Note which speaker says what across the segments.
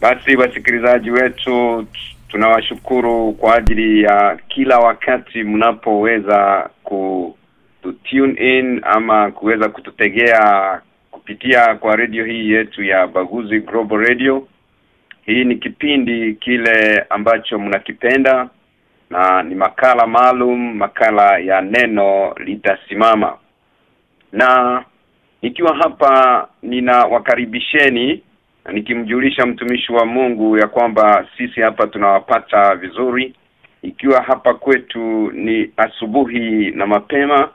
Speaker 1: Basi wasikilizaji wetu tunawashukuru kwa ajili ya kila wakati mnapoweza ku tune in ama kuweza kututegea kupitia kwa redio hii yetu ya Baguzi Global Radio. Hii ni kipindi kile ambacho mnakipenda na ni makala maalum makala ya neno litasimama. Na nikiwa hapa ninawakaribisheni na nikimjulisha mtumishi wa Mungu ya kwamba sisi hapa tunawapata vizuri ikiwa hapa kwetu ni asubuhi na mapema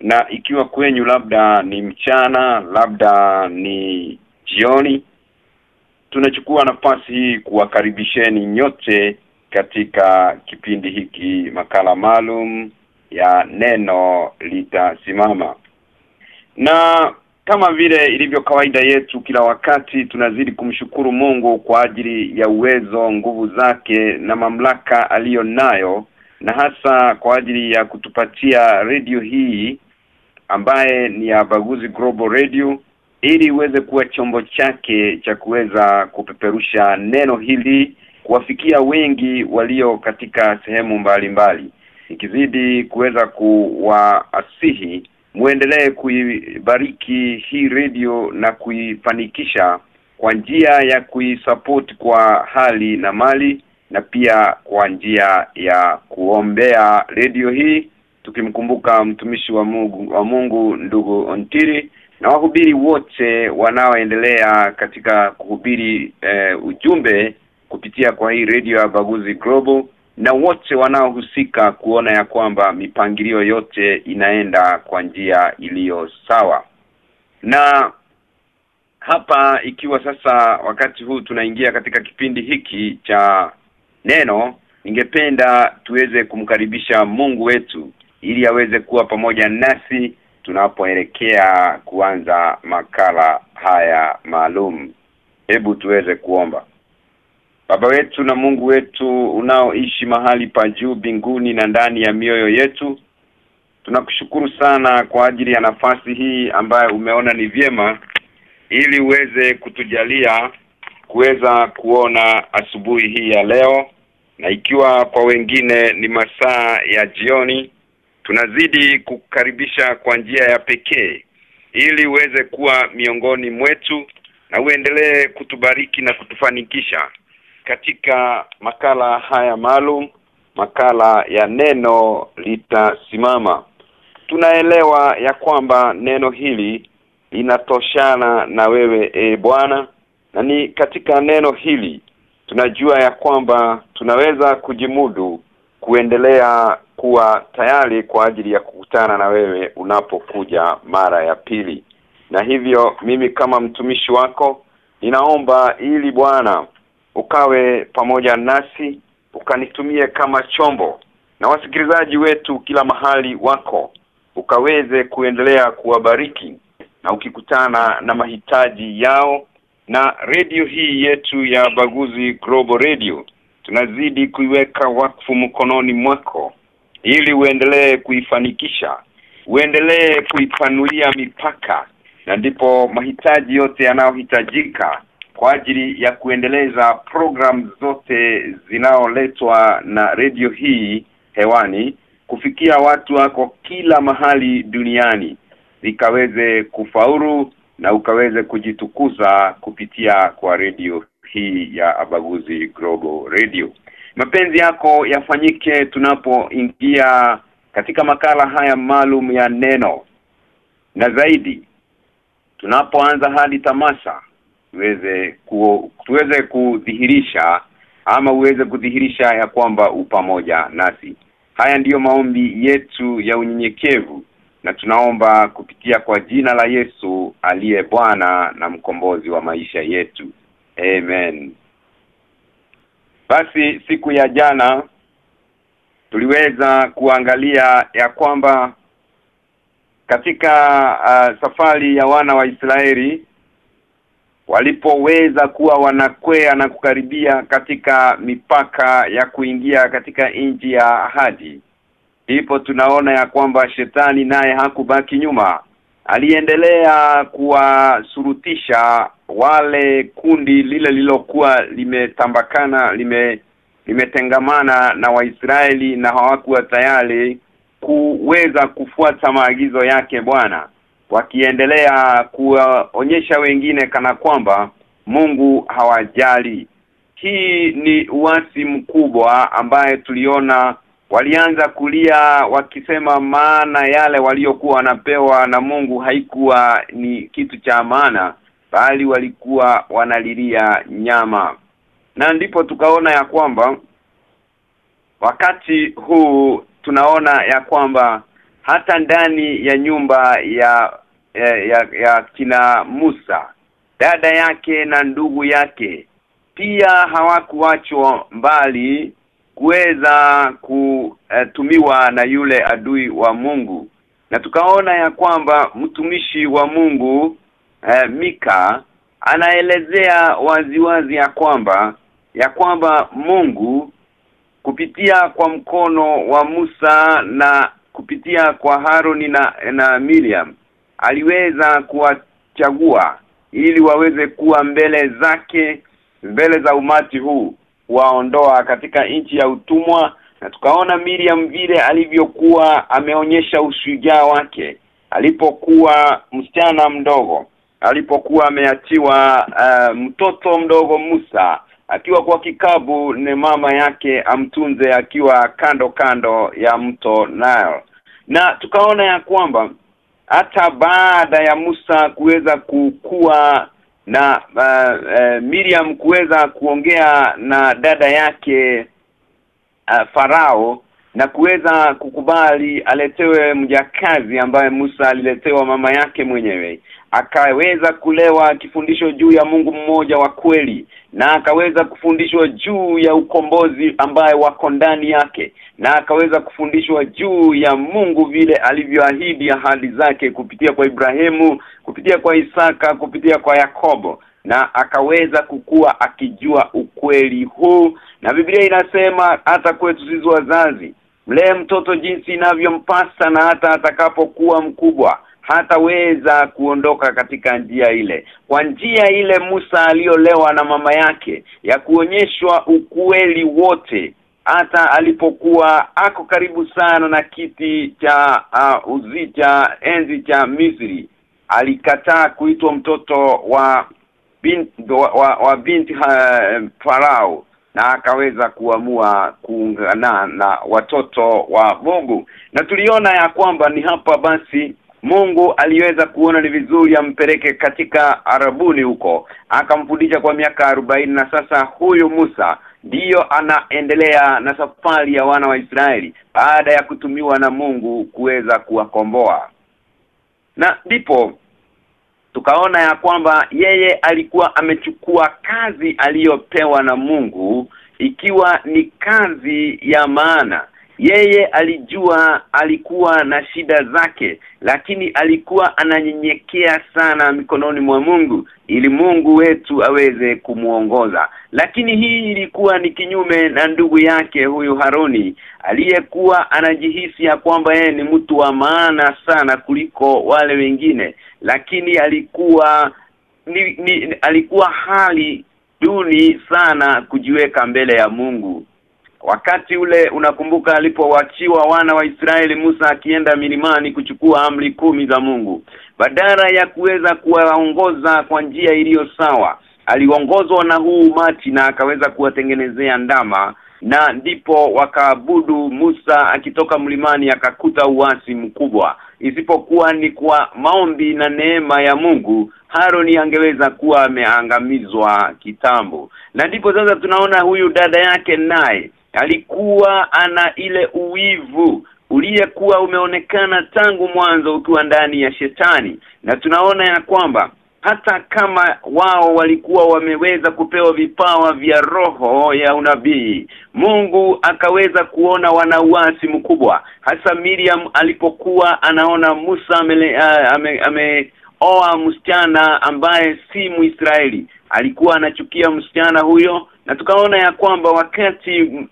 Speaker 1: na ikiwa kwenyu labda ni mchana labda ni jioni tunachukua nafasi hii kuwakaribisheni nyote katika kipindi hiki makala maalum ya neno litasimama. Na kama vile ilivyo kawaida yetu kila wakati tunazidi kumshukuru Mungu kwa ajili ya uwezo nguvu zake na mamlaka aliyonayo na hasa kwa ajili ya kutupatia radio hii ambaye ni ya Baguzi Global Radio ili iweze kuwa chombo chake cha kuweza kupeperusha neno hili kuwafikia wengi walio katika sehemu mbalimbali ikizidi kuweza kuwaasihi muendelee kuibariki hii redio na kuifanikisha kwa njia ya kuisupport kwa hali na mali na pia kwa njia ya kuombea redio hii. Tukimkumbuka mtumishi wa Mungu wa Mungu ndugu Ontiri na wahubiri wote wanaoendelea katika kuhubiri eh, ujumbe kupitia kwa hii radio ya Baguzi Global na wote wanaohusika kuona ya kwamba mipangilio yote inaenda kwa njia iliyo sawa. Na hapa ikiwa sasa wakati huu tunaingia katika kipindi hiki cha neno ningependa tuweze kumkaribisha Mungu wetu ili aweze kuwa pamoja nasi tunapoelekea kuanza makala haya maalum. Hebu tuweze kuomba. Baba wetu na Mungu wetu unaoishi mahali pa juu binguni na ndani ya mioyo yetu tunakushukuru sana kwa ajili ya nafasi hii ambayo umeona ni vyema ili uweze kutujalia kuweza kuona asubuhi hii ya leo na ikiwa kwa wengine ni masaa ya jioni tunazidi kukaribisha kwa njia ya pekee ili uweze kuwa miongoni mwetu na uendelee kutubariki na kutufanikisha katika makala haya maalum makala ya neno litasimama. Tunaelewa ya kwamba neno hili linatoshana na wewe e Bwana na ni katika neno hili tunajua ya kwamba tunaweza kujimudu kuendelea kuwa tayari kwa ajili ya kukutana na wewe unapokuja mara ya pili. Na hivyo mimi kama mtumishi wako ninaomba ili Bwana ukawe pamoja nasi ukanitumie kama chombo. Na wasikilizaji wetu kila mahali wako ukaweze kuendelea kuwabariki na ukikutana na mahitaji yao. Na redio hii yetu ya Baguzi Global Radio tunazidi kuiweka wakfu mkononi mwako ili uendelee kuifanikisha uendelee kuipanulia mipaka. Na ndipo mahitaji yote yanayohitajika kwa ajili ya kuendeleza program zote zinaoletwa na redio hii hewani kufikia watu wako kila mahali duniani ikaweze kufaulu na ukaweze kujitukuza kupitia kwa redio hii ya Abaguzi Global Radio. Mapenzi yako yafanyike tunapoingia katika makala haya maalum ya neno. Na zaidi tunapoanza hadi tamasha tuweze ku, tuweze kudhihirisha ama uweze kudhihirisha ya kwamba upamoja nasi. Haya ndiyo maombi yetu ya unyenyekevu na tunaomba kupitia kwa jina la Yesu aliye Bwana na mkombozi wa maisha yetu. Amen. Basi siku ya jana tuliweza kuangalia ya kwamba katika uh, safari ya wana wa Israeli walipoweza kuwa wanakwea na kukaribia katika mipaka ya kuingia katika nchi ya ahadi ndipo tunaona ya kwamba shetani naye hakubaki nyuma. Aliendelea kuwasurutisha wale kundi lile lilokuwa limetambakana lime limetengamana na Waisraeli na hawakuwa tayari kuweza kufuata maagizo yake Bwana wakiendelea kuwaonyesha wengine kana kwamba Mungu hawajali. Hii ni uasi mkubwa ambaye tuliona walianza kulia wakisema maana yale waliokuwa wanapewa na Mungu haikuwa ni kitu cha maana bali walikuwa wanalilia nyama. Na ndipo tukaona ya kwamba wakati huu tunaona ya kwamba hata ndani ya nyumba ya ya, ya, ya kina Musa dada yake na ndugu yake. Pia hawakuachwa mbali kuweza kutumiwa na yule adui wa Mungu. Na tukaona ya kwamba mtumishi wa Mungu eh, Mika anaelezea waziwazi ya kwamba ya kwamba Mungu kupitia kwa mkono wa Musa na kupitia kwa Haroni na na Miriam aliweza kuwachagua ili waweze kuwa mbele zake mbele za umati huu waondoa katika nchi ya utumwa. Na tukaona Miriam vile alivyokuwa ameonyesha ushujaa wake alipokuwa msichana mdogo alipokuwa ameachiwa uh, mtoto mdogo Musa akiwa kwa kikabu ni mama yake amtunze akiwa kando kando ya mto Nile. Na tukaona ya kwamba hata baada ya Musa kuweza kukua na uh, uh, Miriam kuweza kuongea na dada yake uh, Farao na kuweza kukubali aletewe mjakazi ambaye Musa aliletewa mama yake mwenyewe akaweza kulewa kifundisho juu ya Mungu mmoja wa kweli na akaweza kufundishwa juu ya ukombozi ambaye wako ndani yake na akaweza kufundishwa juu ya Mungu vile alivyoahidi ahadi zake kupitia kwa Ibrahimu kupitia kwa Isaka kupitia kwa Yakobo na akaweza kukua akijua ukweli huu. Na Biblia inasema hata kwetu sisi wazazi mlee mtoto jinsi inavyompasa na hata atakapokuwa mkubwa hataweza kuondoka katika njia ile. Kwa njia ile Musa aliolewa na mama yake ya kuonyeshwa ukweli wote hata alipokuwa ako karibu sana na kiti cha uh, uzi cha enzi cha Misri alikataa kuitwa mtoto wa binti wa, wa, wa binti uh, Farao na akaweza kuamua kuungana na watoto wa Mungu. Na tuliona ya kwamba ni hapa basi Mungu aliweza kuona ni vizuri ampeleke katika Arabuni huko. Akamfundisha kwa miaka arobaini na sasa huyu Musa ndiyo anaendelea na safari ya wana wa Israeli baada ya kutumiwa na Mungu kuweza kuwakomboa. Na ndipo tukaona ya kwamba yeye alikuwa amechukua kazi aliyopewa na Mungu ikiwa ni kazi ya maana yeye alijua alikuwa na shida zake lakini alikuwa ananyenyekea sana mikononi mwa Mungu ili Mungu wetu aweze kumuongoza. Lakini hii ilikuwa ni kinyume na ndugu yake huyu Haroni aliyekuwa anajihisi ya kwamba yeye ni mtu wa maana sana kuliko wale wengine. Lakini alikuwa ni, ni, alikuwa hali duni sana kujiweka mbele ya Mungu wakati ule unakumbuka alipowachiwa wana wa Israeli Musa akienda milimani kuchukua amri kumi za Mungu. Badala ya kuweza kuwaongoza kwa njia iliyo sawa aliongozwa na huu mati na akaweza kuwatengenezea ndama na ndipo wakaabudu Musa akitoka mlimani akakuta uasi mkubwa. Isipokuwa ni kwa maombi na neema ya Mungu Haroni angeweza kuwa ameangamizwa kitambo. Na ndipo sasa tunaona huyu dada yake naye alikuwa ana ile uwivu uliyekuwa umeonekana tangu mwanzo ukiwa ndani ya shetani. Na tunaona ya kwamba hata kama wao walikuwa wameweza kupewa vipawa vya roho ya unabii Mungu akaweza kuona wanauasi mkubwa. Hasa Miriam alipokuwa anaona Musa amele, ame, ame oa msichana ambaye si Muisraeli alikuwa anachukia msichana huyo na tukaona ya kwamba wakati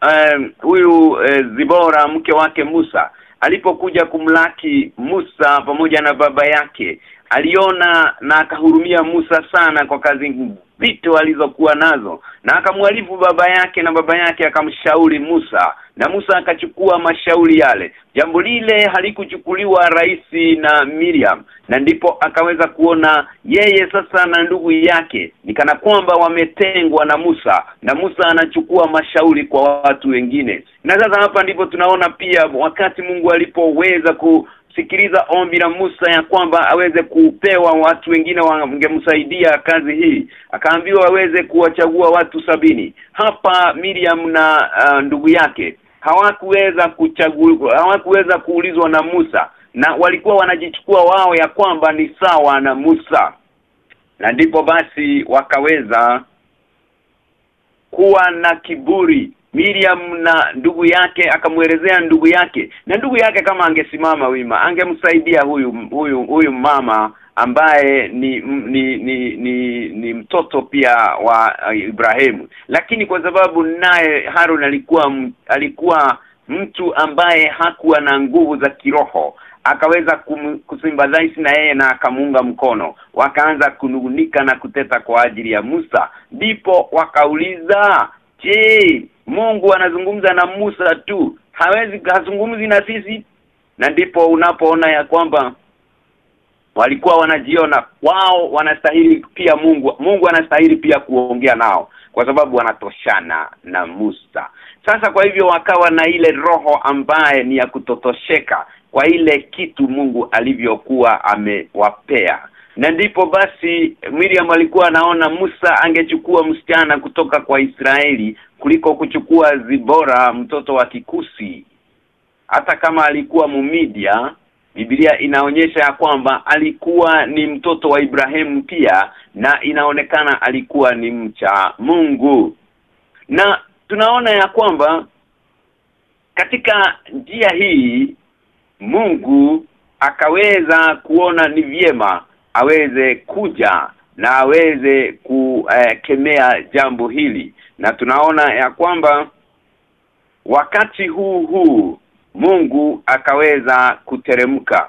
Speaker 1: huyu uh, uh, Zibora mke wake Musa alipokuja kumlaki Musa pamoja na baba yake aliona na akahurumia Musa sana kwa kazi nzito alizokuwa nazo. Na akamwalifu baba yake na baba yake akamshauri Musa na Musa akachukua mashauri yale. Jambo lile halikuchukuliwa raisi na Miriam. Na ndipo akaweza kuona yeye sasa na ndugu yake nikana kwamba wametengwa na Musa. Na Musa anachukua mashauri kwa watu wengine. Na sasa hapa ndipo tunaona pia wakati Mungu alipoweza ku sikiliza ombi la Musa ya kwamba aweze kupewa watu wengine wangemsaidia kazi hii. Akaambiwa aweze kuwachagua watu sabini. Hapa Miriam na uh, ndugu yake hawakuweza kuchagua hawakuweza kuulizwa na Musa na walikuwa wanajichukua wao ya kwamba ni sawa na Musa. Na ndipo basi wakaweza kuwa na kiburi. Miriam na ndugu yake akamwelezea ndugu yake na ndugu yake kama angesimama wima angemsaidia huyu huyu huyu mama ambaye ni ni ni ni, ni mtoto pia wa Ibrahimu. Lakini kwa sababu naye Harun alikuwa alikuwa mtu ambaye hakuwa na nguvu za kiroho akaweza kusimbadhaisi na yeye na akamuunga mkono. Wakaanza kunungunika na kuteta kwa ajili ya Musa. Ndipo wakauliza je Mungu anazungumza na Musa tu? Hawezi hazungumzi na sisi? Na ndipo unapoona ya kwamba walikuwa wanajiona wao wanastahili pia Mungu Mungu anastahili pia kuongea nao kwa sababu wanatoshana na Musa. Sasa kwa hivyo wakawa na ile roho ambaye ni ya kutotosheka kwa ile kitu Mungu alivyokuwa amewapea. Na ndipo basi Miriam alikuwa anaona Musa angechukua msichana kutoka kwa Israeli kuliko kuchukua Zibora mtoto wa Kikusi. Hata kama alikuwa Mumidia Biblia inaonyesha ya kwamba alikuwa ni mtoto wa Ibrahimu pia na inaonekana alikuwa ni mcha Mungu. Na tunaona ya kwamba katika njia hii Mungu akaweza kuona ni vyema aweze kuja na aweze kukemea jambo hili. Na tunaona ya kwamba wakati huu huu Mungu akaweza kuteremka.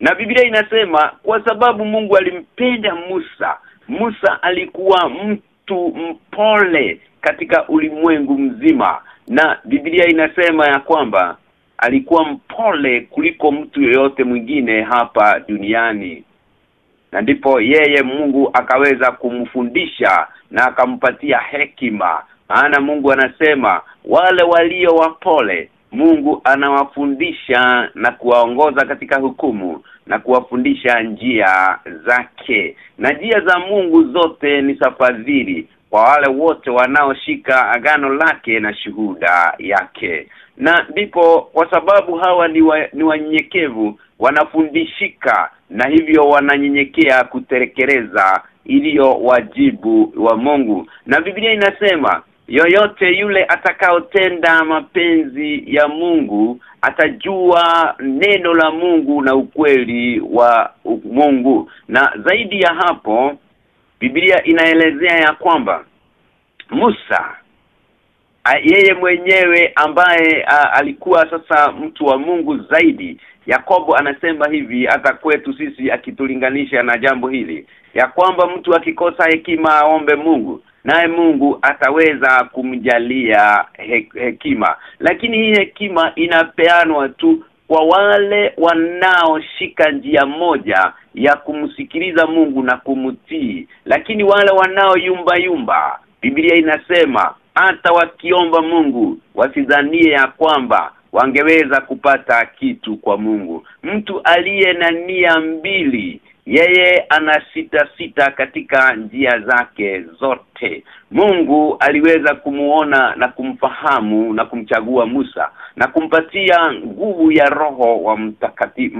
Speaker 1: Na Biblia inasema kwa sababu Mungu alimpenda Musa Musa alikuwa mtu mpole katika ulimwengu mzima. Na Biblia inasema ya kwamba alikuwa mpole kuliko mtu yoyote mwingine hapa duniani. Na ndipo yeye Mungu akaweza kumfundisha na akampatia hekima. Maana Mungu anasema wale walio wapole Mungu anawafundisha na kuwaongoza katika hukumu na kuwafundisha njia zake. Na njia za Mungu zote ni safadhili kwa wale wote wanaoshika agano lake na shuhuda yake. Na ndipo kwa sababu hawa ni, wa, ni wanyenyekevu wanafundishika na hivyo wananyenyekea kuterekeleza iliyo wajibu wa Mungu. Na Biblia inasema yoyote yule atakaotenda mapenzi ya Mungu atajua neno la Mungu na ukweli wa Mungu. Na zaidi ya hapo Biblia inaelezea ya kwamba Musa a, yeye mwenyewe ambaye a, alikuwa sasa mtu wa Mungu zaidi Yakobo anasema hivi hata kwetu sisi akitulinganisha na jambo hili ya kwamba mtu akikosa hekima aombe Mungu naye Mungu ataweza kumjalia he, hekima. Lakini hii hekima inapeanwa tu kwa wale wanaoshika njia moja ya kumsikiliza Mungu na kumtii. Lakini wale wanaoyumba yumba Biblia inasema hata wakiomba Mungu wasidhanie ya kwamba wangeweza kupata kitu kwa Mungu. Mtu aliye na nia mbili yeye ana sita sita katika njia zake zote Mungu aliweza kumuona na kumfahamu na kumchagua Musa na kumpatia nguvu ya roho wa mtakatifu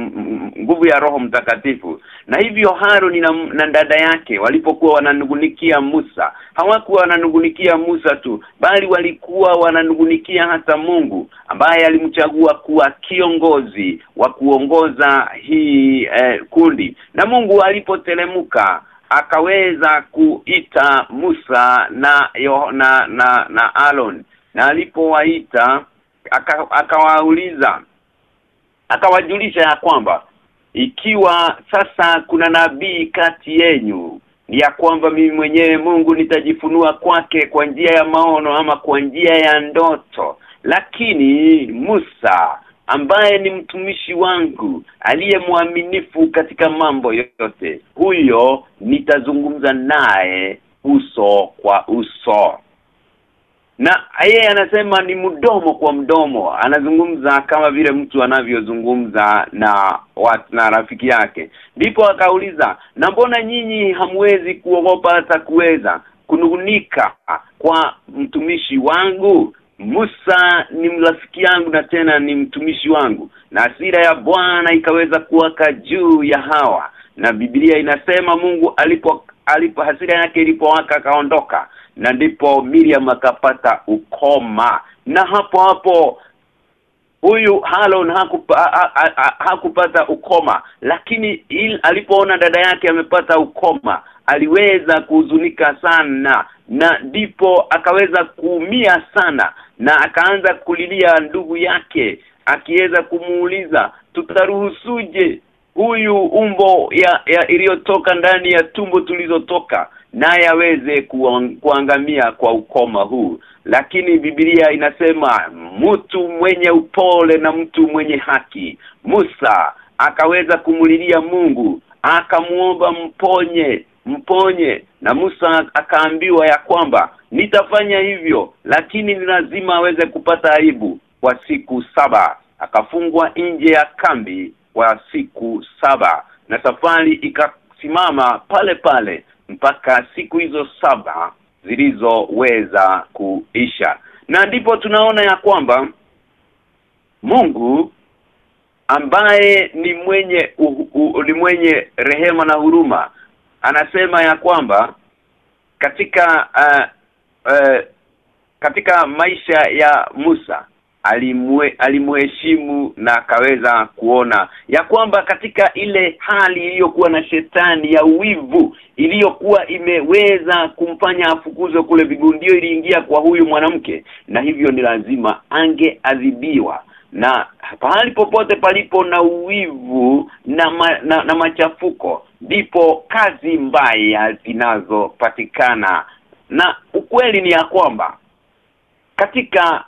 Speaker 1: nguvu ya roho mtakatifu. Na hivyo Haruni na, na dada yake walipokuwa wananungunikia Musa hawakuwa wananungunikia Musa tu bali walikuwa wananungunikia hata Mungu ambaye alimchagua kuwa kiongozi wa kuongoza hii eh, kundi. Na Mungu alipoteremka akaweza kuita Musa na na na, na Aaron. Na alipowaita akawauliza aka akawajulisha ya kwamba ikiwa sasa kuna nabii kati yenyu ni ya kwamba mimi mwenyewe Mungu nitajifunua kwake kwa njia ya maono ama kwa njia ya ndoto. Lakini Musa ambaye ni mtumishi wangu aliye mwaminifu katika mambo yote. Huyo nitazungumza naye uso kwa uso. Na yeye anasema ni mdomo kwa mdomo. Anazungumza kama vile mtu anavyozungumza na watu na rafiki yake. Ndipo akauliza na mbona nyinyi hamwezi kuogopa hata kuweza kunugunika kwa mtumishi wangu Musa ni rafiki yangu na tena ni mtumishi wangu. Na asira ya Bwana ikaweza kuwaka juu ya hawa. Na Biblia inasema Mungu alipo alipo hasira yake ilipowaka akaondoka. Na ndipo Miriam akapata ukoma. Na hapo hapo huyu Halon hakupa, ha, ha, ha, hakupata ukoma. Lakini il, alipoona dada yake amepata ukoma aliweza kuhuzunika sana. Na ndipo akaweza kuumia sana na akaanza kulilia ndugu yake akiweza kumuuliza tutaruhusuje huyu umbo ya, ya iliyotoka ndani ya tumbo tulizotoka naye aweze kuangamia kwa ukoma huu? Lakini Biblia inasema mtu mwenye upole na mtu mwenye haki. Musa akaweza kumulilia Mungu akamuomba mponye mponye. Na Musa akaambiwa ya kwamba nitafanya hivyo lakini ni lazima aweze kupata aibu kwa siku saba. Akafungwa nje ya kambi kwa siku saba na safari ikasimama pale pale mpaka siku hizo saba zilizoweza kuisha. Na ndipo tunaona ya kwamba Mungu ambaye ni mwenye uh, uh, ni mwenye rehema na huruma anasema ya kwamba katika uh, uh, katika maisha ya Musa alimwe alimuheshimu na akaweza kuona ya kwamba katika ile hali iliyokuwa na shetani ya uwivu iliyokuwa imeweza kumfanya afukuzwe kule mbinguni ndio iliingia kwa huyu mwanamke na hivyo ni lazima angeadhibiwa na pahali popote palipo na uwivu na, ma, na na machafuko ndipo kazi mbaya zinazopatikana. Na ukweli ni ya kwamba katika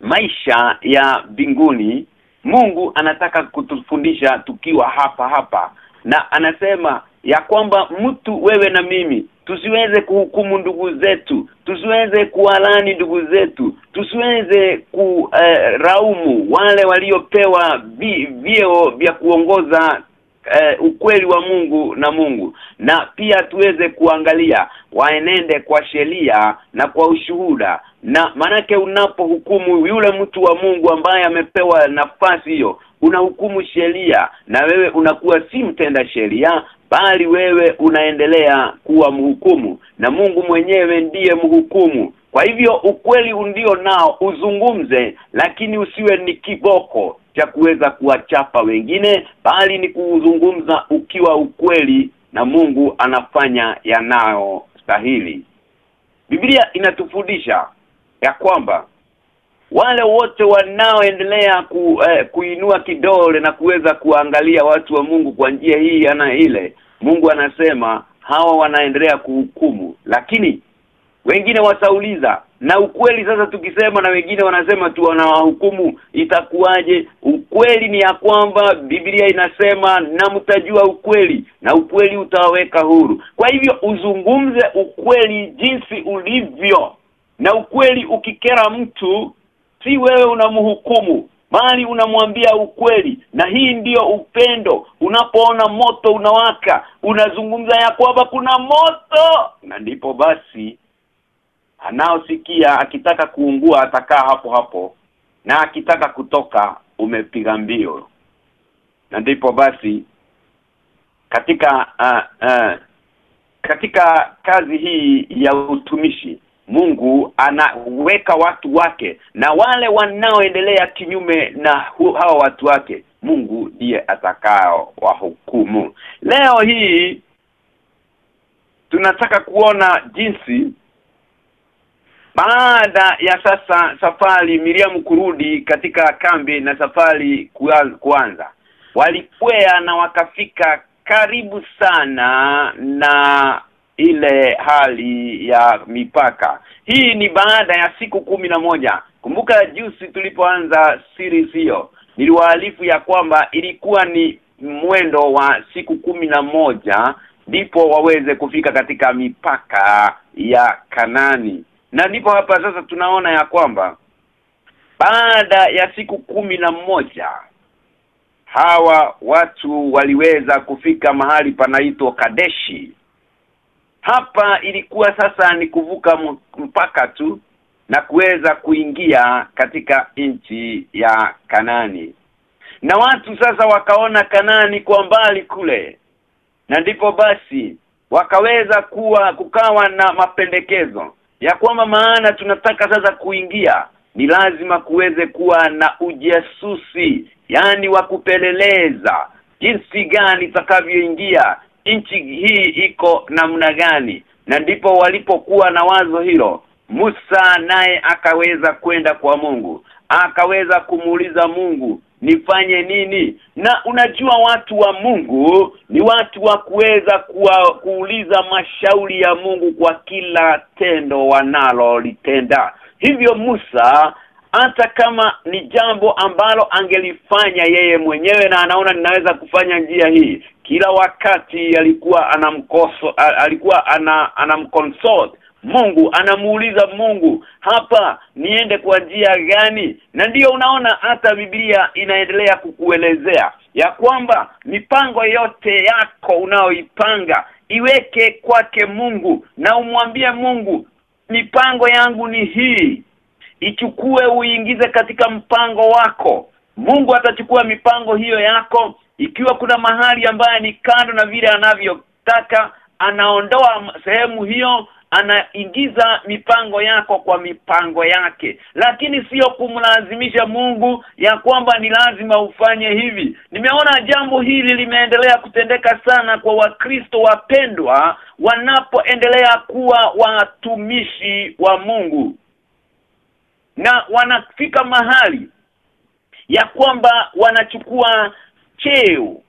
Speaker 1: maisha ya binguni Mungu anataka kutufundisha tukiwa hapa hapa na anasema ya kwamba mtu wewe na mimi tusiweze kuhukumu ndugu zetu tusiweze kuwalani ndugu zetu tusiweze kuraumu uh, wale waliopewa vyeo vya kuongoza uh, ukweli wa Mungu na Mungu. Na pia tuweze kuangalia waenende kwa sheria na kwa ushuhuda. Na manake unapohukumu yule mtu wa Mungu ambaye amepewa nafasi hiyo unahukumu sheria na wewe unakuwa si mtenda sheria bali wewe unaendelea kuwa mhukumu na Mungu mwenyewe ndiye mhukumu. Kwa hivyo ukweli ndio nao uzungumze lakini usiwe ni kiboko cha kuweza kuwachapa wengine bali ni kuzungumza ukiwa ukweli na Mungu anafanya yanayo stahili Biblia inatufundisha ya kwamba wale wote wanaoendelea ku, eh, kuinua kidole na kuweza kuangalia watu wa Mungu kwa njia hii ana ile Mungu anasema hawa wanaendelea kuhukumu. Lakini wengine watauliza na ukweli sasa tukisema na wengine wanasema tu wanawahukumu itakuwaje? Ukweli ni ya kwamba Biblia inasema na mtajua ukweli na ukweli utawaweka huru. Kwa hivyo uzungumze ukweli jinsi ulivyo. Na ukweli ukikera mtu si wewe unamhukumu bali unamwambia ukweli na hii ndiyo upendo. Unapoona moto unawaka unazungumza ya kwamba kuna moto. Na ndipo basi anaosikia akitaka kuungua atakaa hapo hapo na akitaka kutoka umepiga mbio. Na ndipo basi katika uh, uh, katika kazi hii ya utumishi Mungu anaweka watu wake na wale wanaoendelea kinyume na hawa watu wake Mungu ndiye atakao wahukumu. Leo hii tunataka kuona jinsi baada ya sasa safari Miriam kurudi katika kambi na safari kuanza walikwea na wakafika karibu sana na ile hali ya mipaka. Hii ni baada ya siku kumi na moja. Kumbuka juzi tulipoanza series hiyo niliwaalifu ya kwamba ilikuwa ni mwendo wa siku kumi na moja ndipo waweze kufika katika mipaka ya Kanani. Na ndipo hapa sasa tunaona ya kwamba baada ya siku kumi na moja hawa watu waliweza kufika mahali panaitwa Kadeshi hapa ilikuwa sasa ni kuvuka mpaka tu na kuweza kuingia katika nchi ya Kanani. Na watu sasa wakaona Kanani kwa mbali kule. Na ndipo basi wakaweza kuwa kukawa na mapendekezo ya kwamba maana tunataka sasa kuingia ni lazima kuweze kuwa na ujasusi yani wa kupeleleza jinsi gani takavyoingia nchi hii iko namna gani? Na ndipo walipokuwa na wazo hilo Musa naye akaweza kwenda kwa Mungu akaweza kumuuliza Mungu nifanye nini? Na unajua watu wa Mungu ni watu wa kuweza kuuliza mashauri ya Mungu kwa kila tendo wanalolitenda. Hivyo Musa hata kama ni jambo ambalo angelifanya yeye mwenyewe na anaona ninaweza kufanya njia hii kila wakati alikuwa anamkoso alikuwa ana anamconsult. Mungu anamuuliza Mungu hapa niende kwa njia gani? Na ndiyo unaona hata Biblia inaendelea kukuelezea ya kwamba mipango yote yako unaoipanga iweke kwake Mungu na umwambie Mungu mipango yangu ni hii. Ichukue uingize katika mpango wako. Mungu atachukua mipango hiyo yako ikiwa kuna mahali ambaye ni kando na vile anavyotaka anaondoa sehemu hiyo anaingiza mipango yako kwa mipango yake. Lakini sio kumlazimisha Mungu ya kwamba ni lazima ufanye hivi. Nimeona jambo hili limeendelea kutendeka sana kwa wakristo wapendwa wanapoendelea kuwa watumishi wa Mungu. Na wanafika mahali ya kwamba wanachukua cheo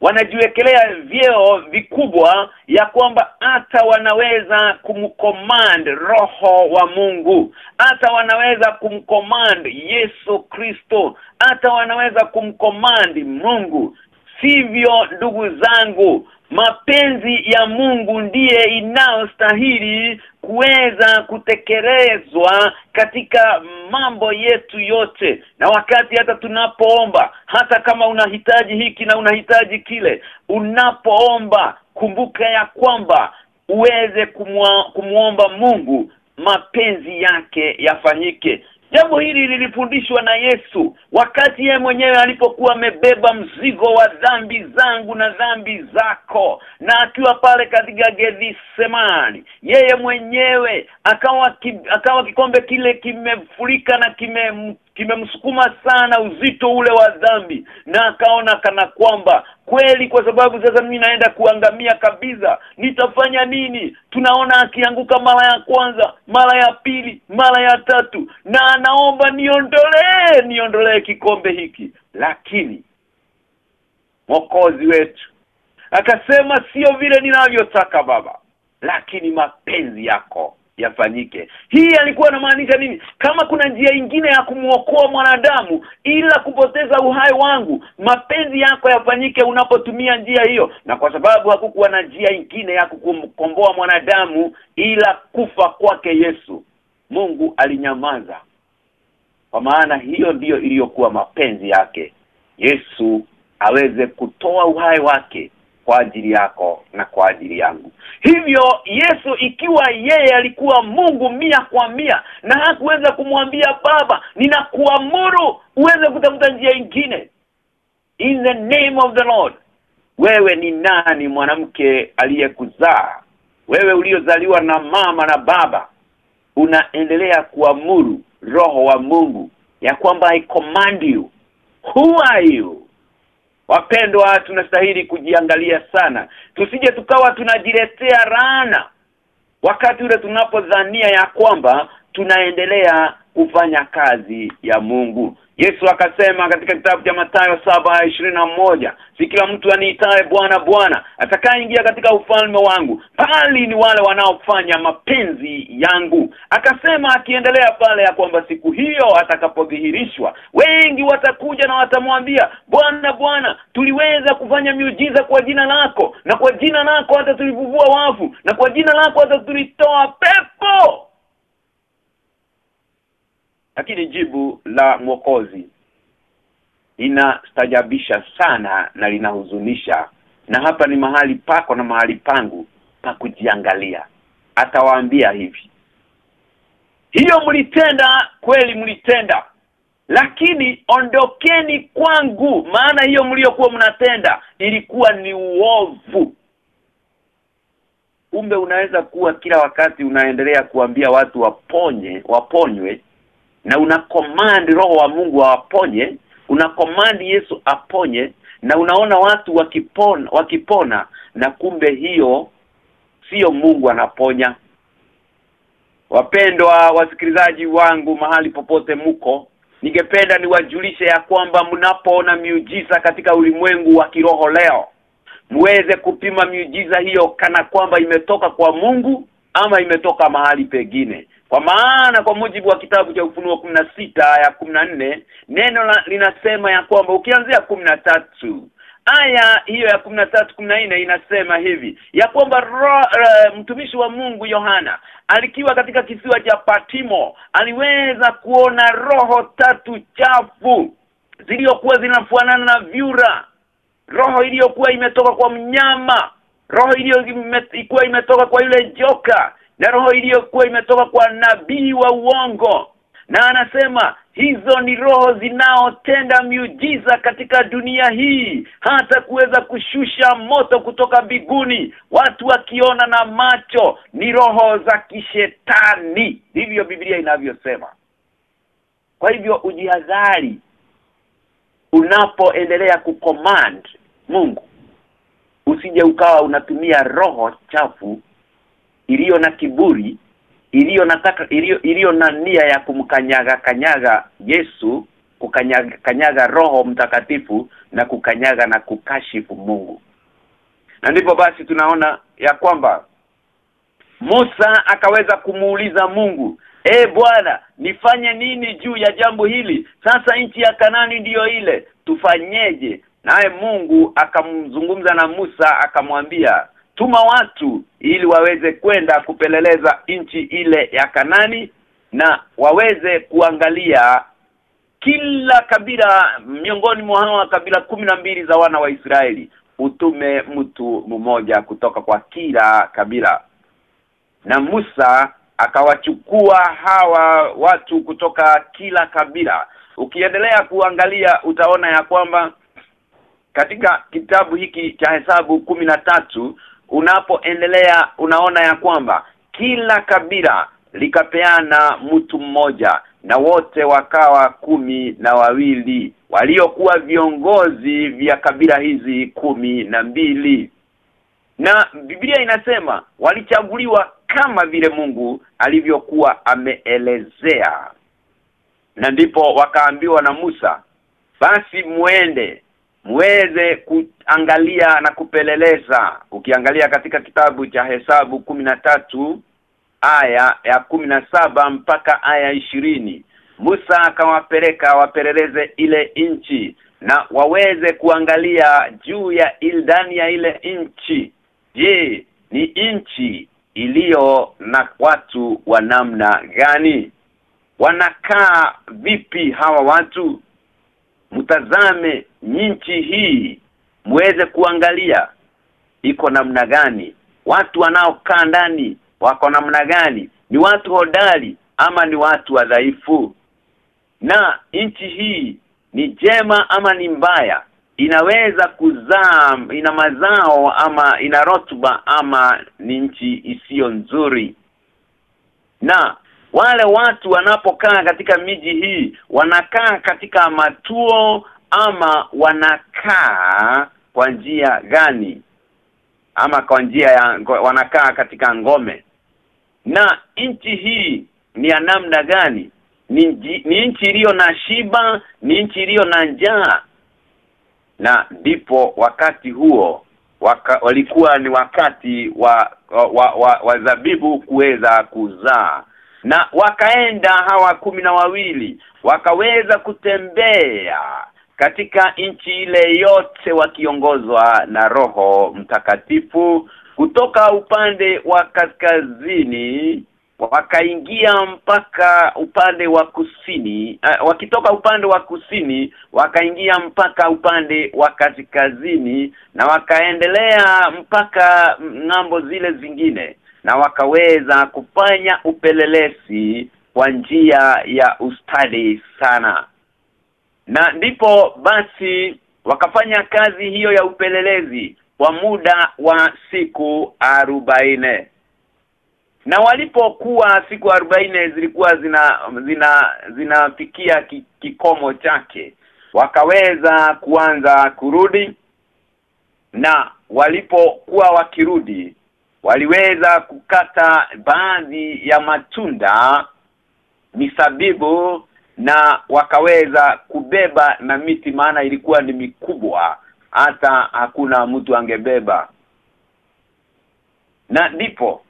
Speaker 1: wanajiwekelea vyeo vikubwa ya kwamba hata wanaweza kumcommand roho wa Mungu. Hata wanaweza kumcommand Yesu Kristo. Hata wanaweza kumcommand Mungu sivyo ndugu zangu mapenzi ya Mungu ndiye inayostahili kuweza kutekelezwa katika mambo yetu yote. Na wakati hata tunapoomba hata kama unahitaji hiki na unahitaji kile unapoomba kumbuka ya kwamba uweze kumuomba Mungu mapenzi yake yafanyike Jambo hili lilifundishwa na Yesu wakati yeye mwenyewe alipokuwa amebeba mzigo wa dhambi zangu na dhambi zako na akiwa pale katika Gethsemane yeye mwenyewe akawa ki, akawa kikombe kile kimefurika na kime kimemsukuma sana uzito ule wa dhambi na akaona kana kwamba kweli kwa sababu sasa mimi naenda kuangamia kabisa nitafanya nini? Tunaona akianguka mara ya kwanza mara ya pili mara ya tatu na anaomba niondolee niondolee kikombe hiki. Lakini mwokozi wetu akasema sio vile ninavyotaka baba lakini mapenzi yako yafanyike. Hii alikuwa anamaanisha nini? Kama kuna njia ingine ya kumuokoa mwanadamu ila kupoteza uhai wangu mapenzi yako yafanyike unapotumia njia hiyo. Na kwa sababu hakukuwa na njia ingine ya kukomboa mwanadamu ila kufa kwake Yesu Mungu alinyamaza. Kwa maana hiyo ndiyo iliyokuwa mapenzi yake. Yesu aweze kutoa uhai wake kwa ajili yako na kwa ajili yangu. Hivyo Yesu ikiwa yeye alikuwa Mungu mia kwa mia na hakuweza kumwambia baba ninakuamuru uweze kutafuta njia nyingine in the name of the Lord. Wewe ni nani mwanamke aliyekuzaa? Wewe uliozaliwa na mama na baba unaendelea kuamuru roho wa Mungu ya kwamba I command you. Who are you wapendwa tunastahili kujiangalia sana. Tusije tukawa tunajiletea rana wakati ule tunapodhania ya kwamba tunaendelea kufanya kazi ya Mungu Yesu akasema katika kitabu cha Mathayo saba moja si kila mtu aniitaye bwana bwana atakayeingia katika ufalme wangu bali ni wale wanaofanya mapenzi yangu. Akasema akiendelea pale ya kwamba siku hiyo atakapodhihirishwa wengi watakuja na watamwambia bwana bwana tuliweza kufanya miujiza kwa jina lako na kwa jina lako hata tulivuvua wafu na kwa jina lako hata tulitoa pepo lakini jibu la mwokozi linastajabisha sana na linahuzunisha. Na hapa ni mahali pako na mahali pangu pa kujiangalia. Atawaambia hivi hiyo mlitenda kweli mlitenda. Lakini ondokeni kwangu maana hiyo mliokuwa mnatenda ilikuwa ni uovu. Umbe unaweza kuwa kila wakati unaendelea kuambia watu waponye waponywe na una command roho wa Mungu awaponye una command Yesu aponye na unaona watu wakipona wakipona na kumbe hiyo sio Mungu anaponya. Wapendwa wasikilizaji wangu mahali popote muko ningependa niwajulishe ya kwamba mnapoona miujiza katika ulimwengu wa kiroho leo muweze kupima miujiza hiyo kana kwamba imetoka kwa Mungu ama imetoka mahali pengine kwa maana kwa mujibu wa kitabu cha ufunuo sita ya nne neno la, linasema ya kwamba ukianzia tatu aya hiyo ya tatu nne inasema hivi ya kwamba uh, mtumishi wa Mungu Yohana alikiwa katika kisiwa cha Patimo aliweza kuona roho tatu chafu zilizokuwa zinafuanana na vyura. Roho iliyokuwa imetoka kwa mnyama roho iliyokuwa imetoka kwa yule joka na roho iliyokuwa imetoka kwa nabii wa uongo. Na anasema hizo ni roho zinaotenda miujiza katika dunia hii hata kuweza kushusha moto kutoka biguni watu wakiona na macho ni roho za kishetani. Hivyo Biblia inavyosema. Kwa hivyo ujihadhari unapoendelea kucommand Mungu. Usije ukawa unatumia roho chafu iliyo na kiburi iliyo nataka iliyo na nia ya kumkanyaga kanyaga Yesu kukanyaga kanyaga roho mtakatifu na kukanyaga na kukashifu Mungu. Na ndipo basi tunaona ya kwamba Musa akaweza kumuuliza Mungu E Bwana nifanye nini juu ya jambo hili? Sasa nchi ya Kanani ndiyo ile tufanyeje? Naye Mungu akamzungumza na Musa akamwambia tuma watu ili waweze kwenda kupeleleza nchi ile ya Kanani na waweze kuangalia kila kabila miongoni mwa hawa kabila kumi na mbili za wana wa Israeli utume mtu mmoja kutoka kwa kila kabila. Na Musa akawachukua hawa watu kutoka kila kabila. Ukiendelea kuangalia utaona ya kwamba katika kitabu hiki cha hesabu kumi na tatu unapoendelea unaona ya kwamba kila kabila likapeana mtu mmoja na wote wakawa kumi na wawili waliokuwa viongozi vya kabila hizi kumi na mbili. Na Biblia inasema walichaguliwa kama vile Mungu alivyokuwa ameelezea. Na ndipo wakaambiwa na Musa basi muende muweze kuangalia na kupeleleza. Ukiangalia katika kitabu cha hesabu tatu aya ya na saba mpaka aya ishirini. Musa akawapeleka wapeleleze ile nchi na waweze kuangalia juu ya ndani ya ile nchi. Je ni nchi iliyo na watu wa namna gani? Wanakaa vipi hawa watu mtazame nchi hii muweze kuangalia iko namna gani. Watu wanaokaa ndani wako namna gani? Ni watu hodari ama ni watu wadhaifu? Na nchi hii ni jema ama ni mbaya? Inaweza kuzaa ina mazao ama ina rotuba ama ni nchi isiyo nzuri? Na wale watu wanapokaa katika miji hii wanakaa katika matuo ama wanakaa kwa njia gani? Ama kwa njia ya wanakaa katika ngome. Na nchi hii ni ya namna gani? Ni, ni nchi iliyo na shiba ni nchi iliyo na njaa. Na ndipo wakati huo waka, walikuwa ni wakati wa wa, wa, wa, zabibu kuweza kuzaa na wakaenda hawa kumi na wawili wakaweza kutembea katika nchi ile yote wakiongozwa na roho mtakatifu kutoka upande wa kaskazini wakaingia mpaka upande wa kusini uh, wakitoka upande wa kusini wakaingia mpaka upande wa kaskazini na wakaendelea mpaka ng'ambo zile zingine na wakaweza kufanya upelelezi kwa njia ya ustadi sana. Na ndipo basi wakafanya kazi hiyo ya upelelezi kwa muda wa siku arobaine na walipokuwa siku arobaine zilikuwa zina zina zinafikia ki, kikomo chake wakaweza kuanza kurudi. Na walipokuwa wakirudi waliweza kukata baadhi ya matunda misabibu na wakaweza kubeba na miti maana ilikuwa ni mikubwa hata hakuna mtu angebeba. Na ndipo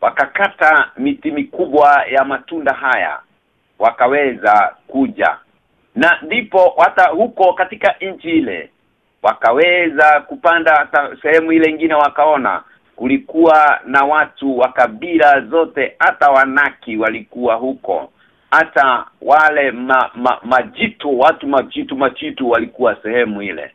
Speaker 1: wakakata miti mikubwa ya matunda haya wakaweza kuja. Na ndipo hata huko katika nchi ile wakaweza kupanda hata sehemu ile ingine wakaona kulikuwa na watu wa kabila zote hata wanaki walikuwa huko. Hata wale ma, ma, majitu watu majitu machitu walikuwa sehemu ile.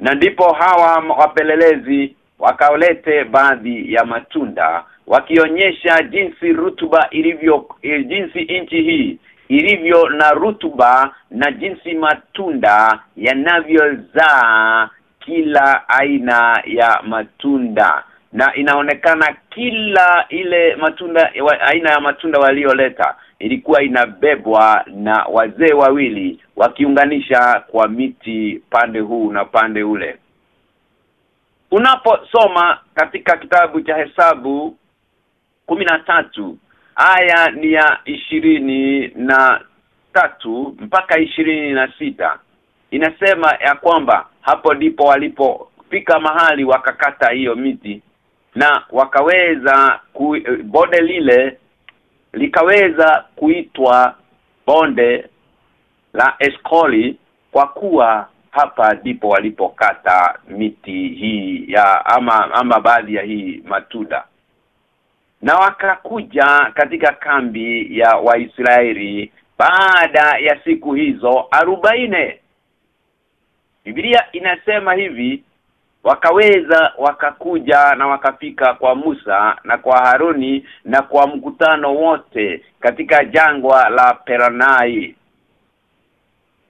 Speaker 1: Na ndipo hawa wapelelezi wakaolete baadhi ya matunda wakionyesha jinsi rutuba ilivyo jinsi nchi hii ilivyo na rutuba na jinsi matunda yanavyozaa kila aina ya matunda na inaonekana kila ile matunda wa, aina ya matunda walioleta ilikuwa inabebwa na wazee wawili wakiunganisha kwa miti pande huu na pande ule. Unaposoma katika kitabu cha hesabu kumi na tatu aya ni ya ishirini na tatu mpaka ishirini na sita inasema ya kwamba hapo ndipo walipofika mahali wakakata hiyo miti na wakaweza ku, bonde lile likaweza kuitwa bonde la Eskoli kwa kuwa hapa ndipo walipokata miti hii ya ama ama baadhi ya hii matunda na wakakuja katika kambi ya Waisraeli baada ya siku hizo arobaine Biblia inasema hivi wakaweza wakakuja na wakafika kwa Musa na kwa Haruni na kwa mkutano wote katika jangwa la Peranai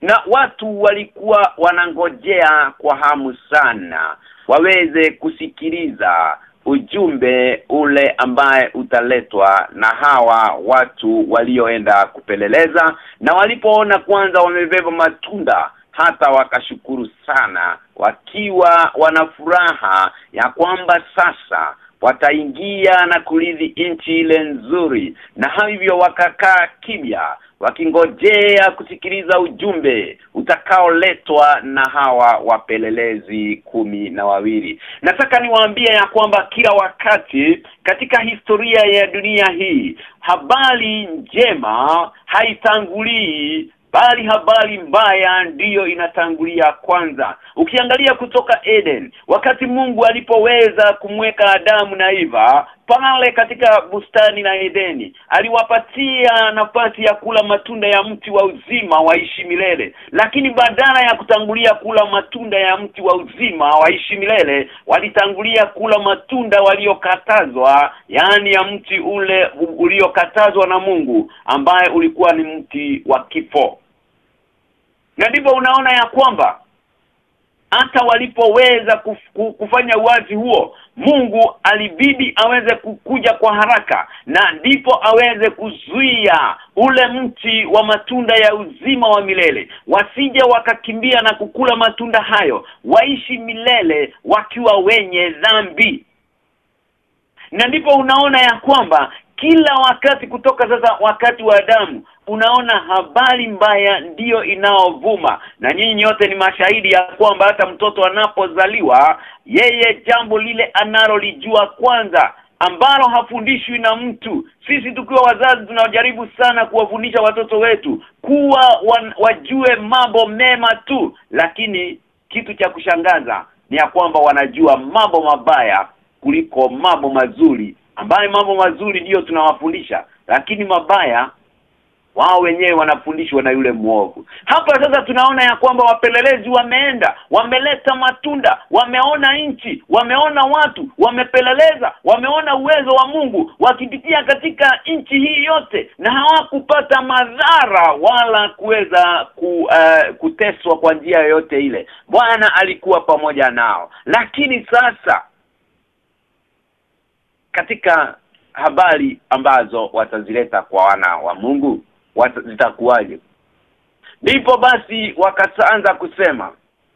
Speaker 1: na watu walikuwa wanangojea kwa hamu sana waweze kusikiliza ujumbe ule ambaye utaletwa na hawa watu walioenda kupeleleza. Na walipoona kwanza wamebeba matunda hata wakashukuru sana wakiwa wana furaha ya kwamba sasa wataingia na kuridhi nchi ile nzuri na hivyo wakakaa kimya wakingojea kusikiliza ujumbe utakaoletwa na hawa wapelelezi kumi na wawili. Nataka niwaambie ya kwamba kila wakati katika historia ya dunia hii habari njema haitangulii bali habari mbaya ndiyo inatangulia kwanza. Ukiangalia kutoka Eden wakati Mungu alipoweza kumweka Adamu na Eva pale katika bustani na Edeni aliwapatia nafasi ya kula matunda ya mti wa uzima waishi milele. Lakini badala ya kutangulia kula matunda ya mti wa uzima waishi milele walitangulia kula matunda waliokatazwa yaani ya mti ule uliokatazwa na Mungu ambaye ulikuwa ni mti wa kifo na ndivyo unaona ya kwamba hata walipoweza kuf, kufanya uwazi huo Mungu alibidi aweze kukuja kwa haraka na ndipo aweze kuzuia ule mti wa matunda ya uzima wa milele. Wasije wakakimbia na kukula matunda hayo waishi milele wakiwa wenye dhambi. Na ndipo unaona ya kwamba kila wakati kutoka sasa wakati wa Adamu unaona habari mbaya ndiyo inaovuma. Na nyinyi nyote ni mashahidi ya kwamba hata mtoto anapozaliwa yeye jambo lile analolijua kwanza ambalo hafundishwi na mtu. Sisi tukiwa wazazi tunajaribu sana kuwafundisha watoto wetu kuwa wan, wajue mambo mema tu lakini kitu cha kushangaza ni ya kwamba wanajua mambo mabaya kuliko mambo mazuri ambaye mambo mazuri ndiyo tunawafundisha lakini mabaya wao wenyewe wanafundishwa na yule mwovu. Hapa sasa tunaona ya kwamba wapelelezi wameenda wameleta matunda wameona nchi wameona watu wamepeleleza wameona uwezo wa Mungu wakipitia katika nchi hii yote na hawakupata madhara wala kuweza ku, uh, kuteswa kwa njia yoyote ile. Bwana alikuwa pamoja nao. Lakini sasa katika habari ambazo watazileta kwa wana wa Mungu zitakuwaje? Ndipo basi wakaanza kusema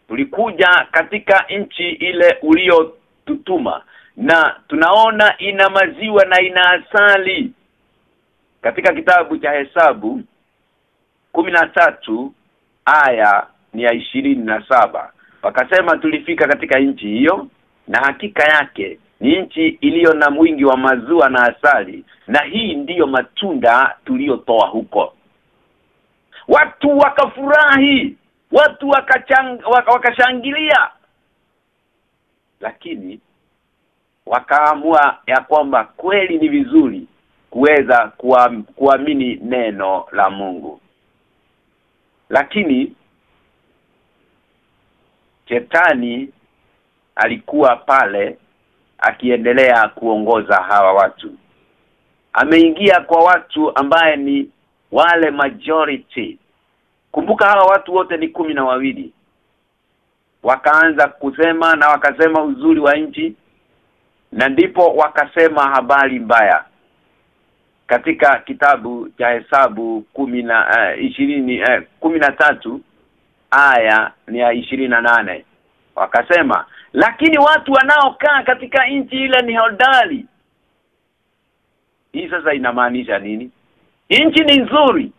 Speaker 1: tulikuja katika nchi ile uliotutuma na tunaona ina maziwa na ina asali. Katika kitabu cha hesabu kumi na tatu aya ni ya ishirini na saba wakasema tulifika katika nchi hiyo na hakika yake ni nchi iliyo na mwingi wa mazua na asali na hii ndiyo matunda tuliyotoa huko. Watu wakafurahi watu wakashangilia waka lakini wakaamua ya kwamba kweli ni vizuri kuweza kuamini neno la Mungu. Lakini Shetani alikuwa pale akiendelea kuongoza hawa watu. Ameingia kwa watu ambaye ni wale majority. Kumbuka hawa watu wote ni kumi na wawili. Wakaanza kusema na wakasema uzuri wa nchi na ndipo wakasema habari mbaya. Katika kitabu cha hesabu kumi na uh, ishirini uh, kumi na tatu aya ni ya ishirini na nane. Wakasema lakini watu wanaokaa katika nchi ile ni hodari. Hii sasa inamaanisha nini? Nchi ni nzuri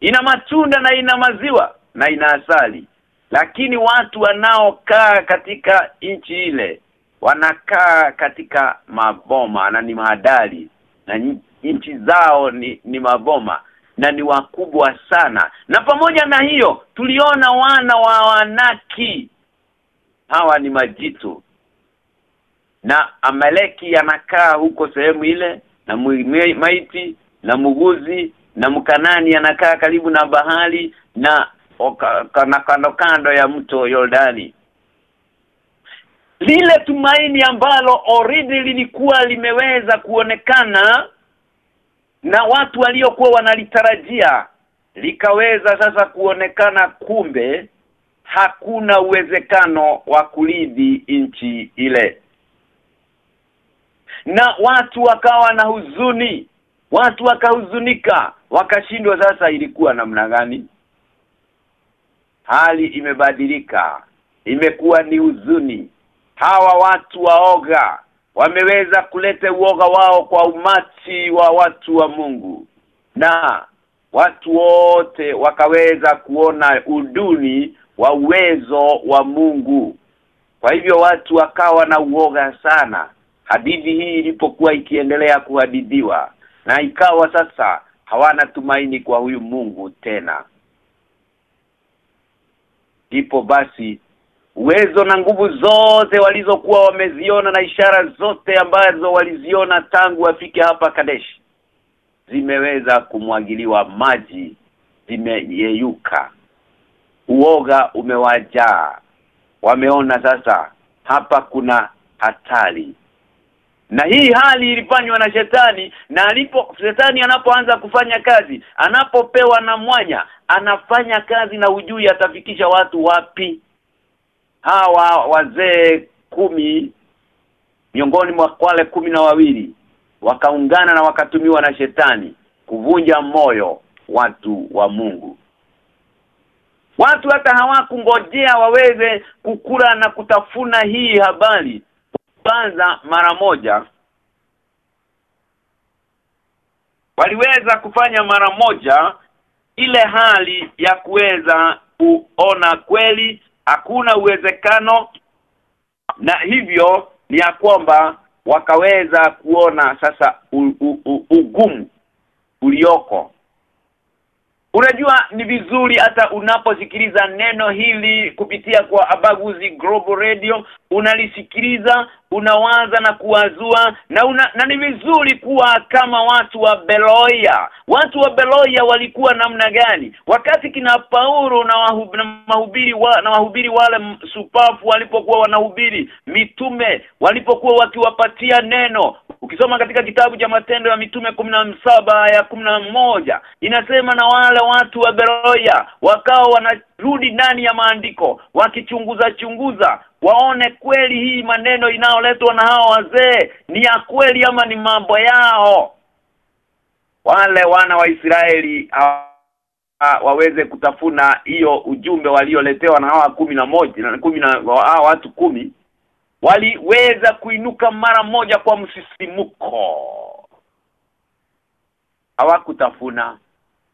Speaker 1: ina matunda na ina maziwa na ina asali. Lakini watu wanaokaa katika nchi ile wanakaa katika maboma na ni mahadari. Na nchi zao ni, ni maboma na ni wakubwa sana. Na pamoja na hiyo tuliona wana wa wanaki hawa ni majitu. Na Amaleki anakaa huko sehemu ile na maiti na muguzi na mkanani anakaa karibu na bahari na kana kando kando ya mto Yordani. Lile tumaini ambalo oridi lilikuwa limeweza kuonekana na watu waliokuwa wanalitarajia likaweza sasa kuonekana kumbe hakuna uwezekano wa kulidhi nchi ile. Na watu wakawa na huzuni watu wakahuzunika wakashindwa sasa ilikuwa namna gani? Hali imebadilika imekuwa ni huzuni. Hawa watu waoga wameweza kuleta uoga wao kwa umati wa watu wa Mungu. Na watu wote wakaweza kuona uduni wa uwezo wa Mungu. Kwa hivyo watu wakawa na uoga sana. Hadithi hii ilipokuwa ikiendelea kuhadithiwa na ikawa sasa hawana tumaini kwa huyu Mungu tena. Ndipo basi uwezo na nguvu zote walizokuwa wameziona na ishara zote ambazo waliziona tangu wafike hapa kadeshi zimeweza kumwagiliwa maji zimeyeyuka uoga umewajaa. Wameona sasa hapa kuna hatari. Na hii hali ilifanywa na shetani na alipo shetani anapoanza kufanya kazi anapopewa na mwanya anafanya kazi na ujui atafikisha watu wapi. Hawa wazee kumi miongoni mwa wale kumi na wawili wakaungana na wakatumiwa na shetani kuvunja moyo watu wa Mungu watu hata hawakungojea waweze kukula na kutafuna hii habari. Kwanza mara moja waliweza kufanya mara moja ile hali ya kuweza kuona kweli hakuna uwezekano na hivyo ni ya kwamba wakaweza kuona sasa u, u, u, ugumu ulioko Unajua ni vizuri hata unaposikiliza neno hili kupitia kwa Abaguzi Global Radio unalisikiliza unawaza na kuwazua na una, na ni vizuri kuwa kama watu wa Beloya. Watu wa Beloya walikuwa namna gani? Wakati kina Paulo na, wahubiri wa, na wahubiri wale supafu walipokuwa wanahubiri mitume walipokuwa wakiwapatia neno ukisoma katika kitabu cha matendo ya mitume saba ya moja inasema na wale watu wa Beroya wakao wanarudi ndani ya maandiko wakichunguza chunguza waone kweli hii maneno inayoletwa na hao wazee ni ya kweli ama ni mambo yao. Wale wana wa Israeli waweze kutafuna hiyo ujumbe walioletewa na hawa kumi na moja na kumi na hawa watu kumi waliweza kuinuka mara moja kwa msisimuko. Hawakutafuna.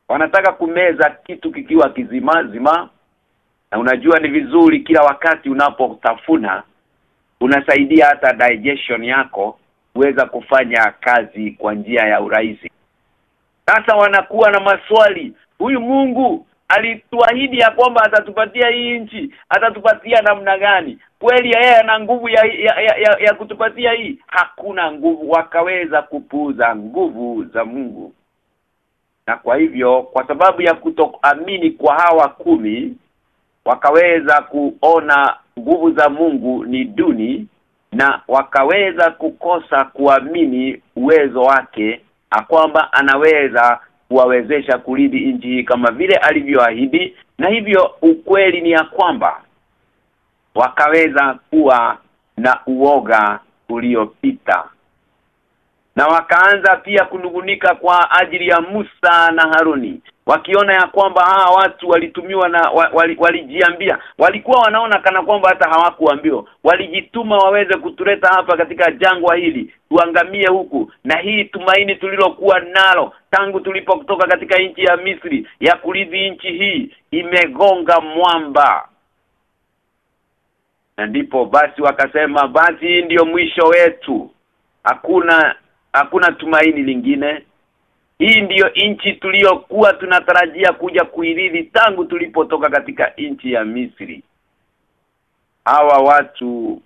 Speaker 1: Wanataka kumeza kitu kikiwa kizima zima. Na unajua ni vizuri kila wakati unapotafuna unasaidia hata digestion yako kuweza kufanya kazi kwa njia ya urahisi. Sasa wanakuwa na maswali. Huyu Mungu alituahidi ya kwamba atatupatia hii nchi atatupatia namna gani kweli yeye ana nguvu ya, ya, ya, ya, ya kutupatia hii? Hakuna nguvu. Wakaweza kupuuza nguvu za Mungu. Na kwa hivyo kwa sababu ya kutoamini kwa hawa kumi wakaweza kuona nguvu za Mungu ni duni na wakaweza kukosa kuamini uwezo wake kwamba anaweza kuwawezesha kulidi nchi kama vile alivyoahidi. Na hivyo ukweli ni ya kwamba wakaweza kuwa na uoga uliopita. Na wakaanza pia kunugunika kwa ajili ya Musa na Haruni wakiona ya kwamba hawa watu walitumiwa na walijiambia wali walikuwa wanaona kana kwamba hata hawakuambiwa. Walijituma waweze kutuleta hapa katika jangwa hili tuangamie huku. Na hii tumaini tulilokuwa nalo tangu tulipokutoka katika nchi ya Misri ya kuridhi nchi hii imegonga mwamba na ndipo basi wakasema basi ndiyo mwisho wetu. Hakuna hakuna tumaini lingine. Hii ndiyo nchi tuliyokuwa tunatarajia kuja kuirithi tangu tulipotoka katika nchi ya Misri. Hawa watu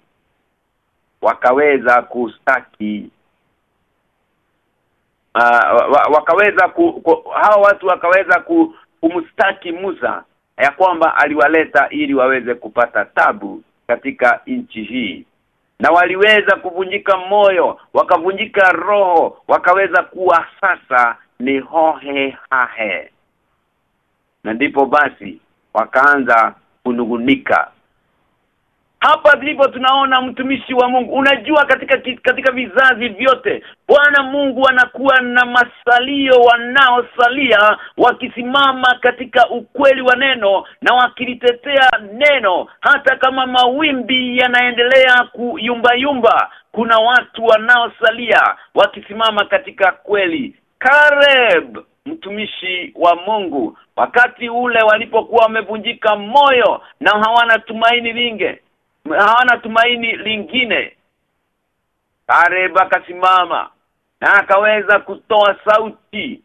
Speaker 1: wakaweza kustaki uh, wakaweza ku, ku, hawa watu wakaweza ku, kumstaki Musa ya kwamba aliwaleta ili waweze kupata tabu katika nchi hii. Na waliweza kuvunjika moyo wakavunjika roho wakaweza kuwa sasa ni hohe hahe. Na ndipo basi wakaanza kunugunika hapa ndipo tunaona mtumishi wa Mungu. Unajua katika katika vizazi vyote Bwana Mungu anakuwa na masalio wanaosalia wakisimama katika ukweli wa neno na wakilitetea neno. Hata kama mawimbi yanaendelea kuyumba yumba kuna watu wanaosalia wakisimama katika kweli. Kareb mtumishi wa Mungu wakati ule walipokuwa wamevunjika moyo na hawana tumaini linge hawana tumaini lingine. Kareba akasimama na akaweza kutoa sauti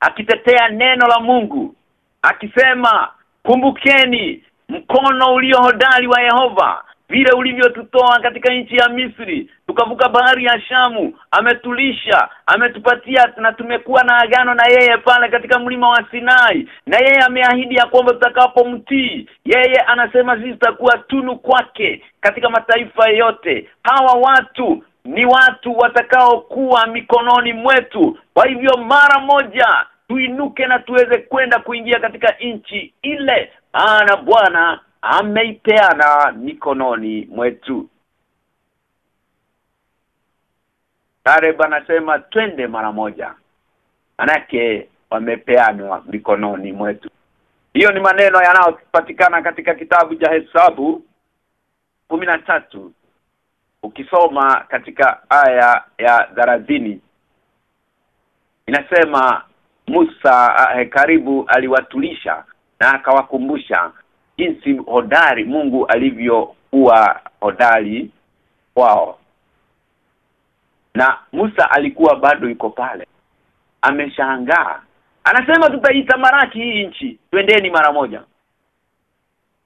Speaker 1: akitetea neno la Mungu akisema kumbukeni mkono ulio hodari wa Yehova vile ulivyotutoa katika nchi ya Misri. Tukavuka bahari ya Shamu ametulisha ametupatia na tumekuwa na agano na yeye pale katika mlima wa Sinai. Na yeye ameahidi ya kwamba tutakapomtii yeye anasema sisi tutakuwa tunu kwake katika mataifa yote. Hawa watu ni watu watakao kuwa mikononi mwetu. Kwa hivyo mara moja tuinuke na tuweze kwenda kuingia katika nchi ile. Ana Bwana ameipeana mikononi mwetu. Kareb anasema twende mara moja. Manake wamepeanwa mikononi mwetu. Hiyo ni maneno yanayopatikana katika kitabu cha hesabu tatu ukisoma katika aya ya darazini inasema Musa eh, karibu aliwatulisha na akawakumbusha jinsi hodari Mungu alivyokuwa hodari wao na Musa alikuwa bado yuko pale. Ameshangaa. Anasema tutaita maraki hii nchi. Twendeni mara moja.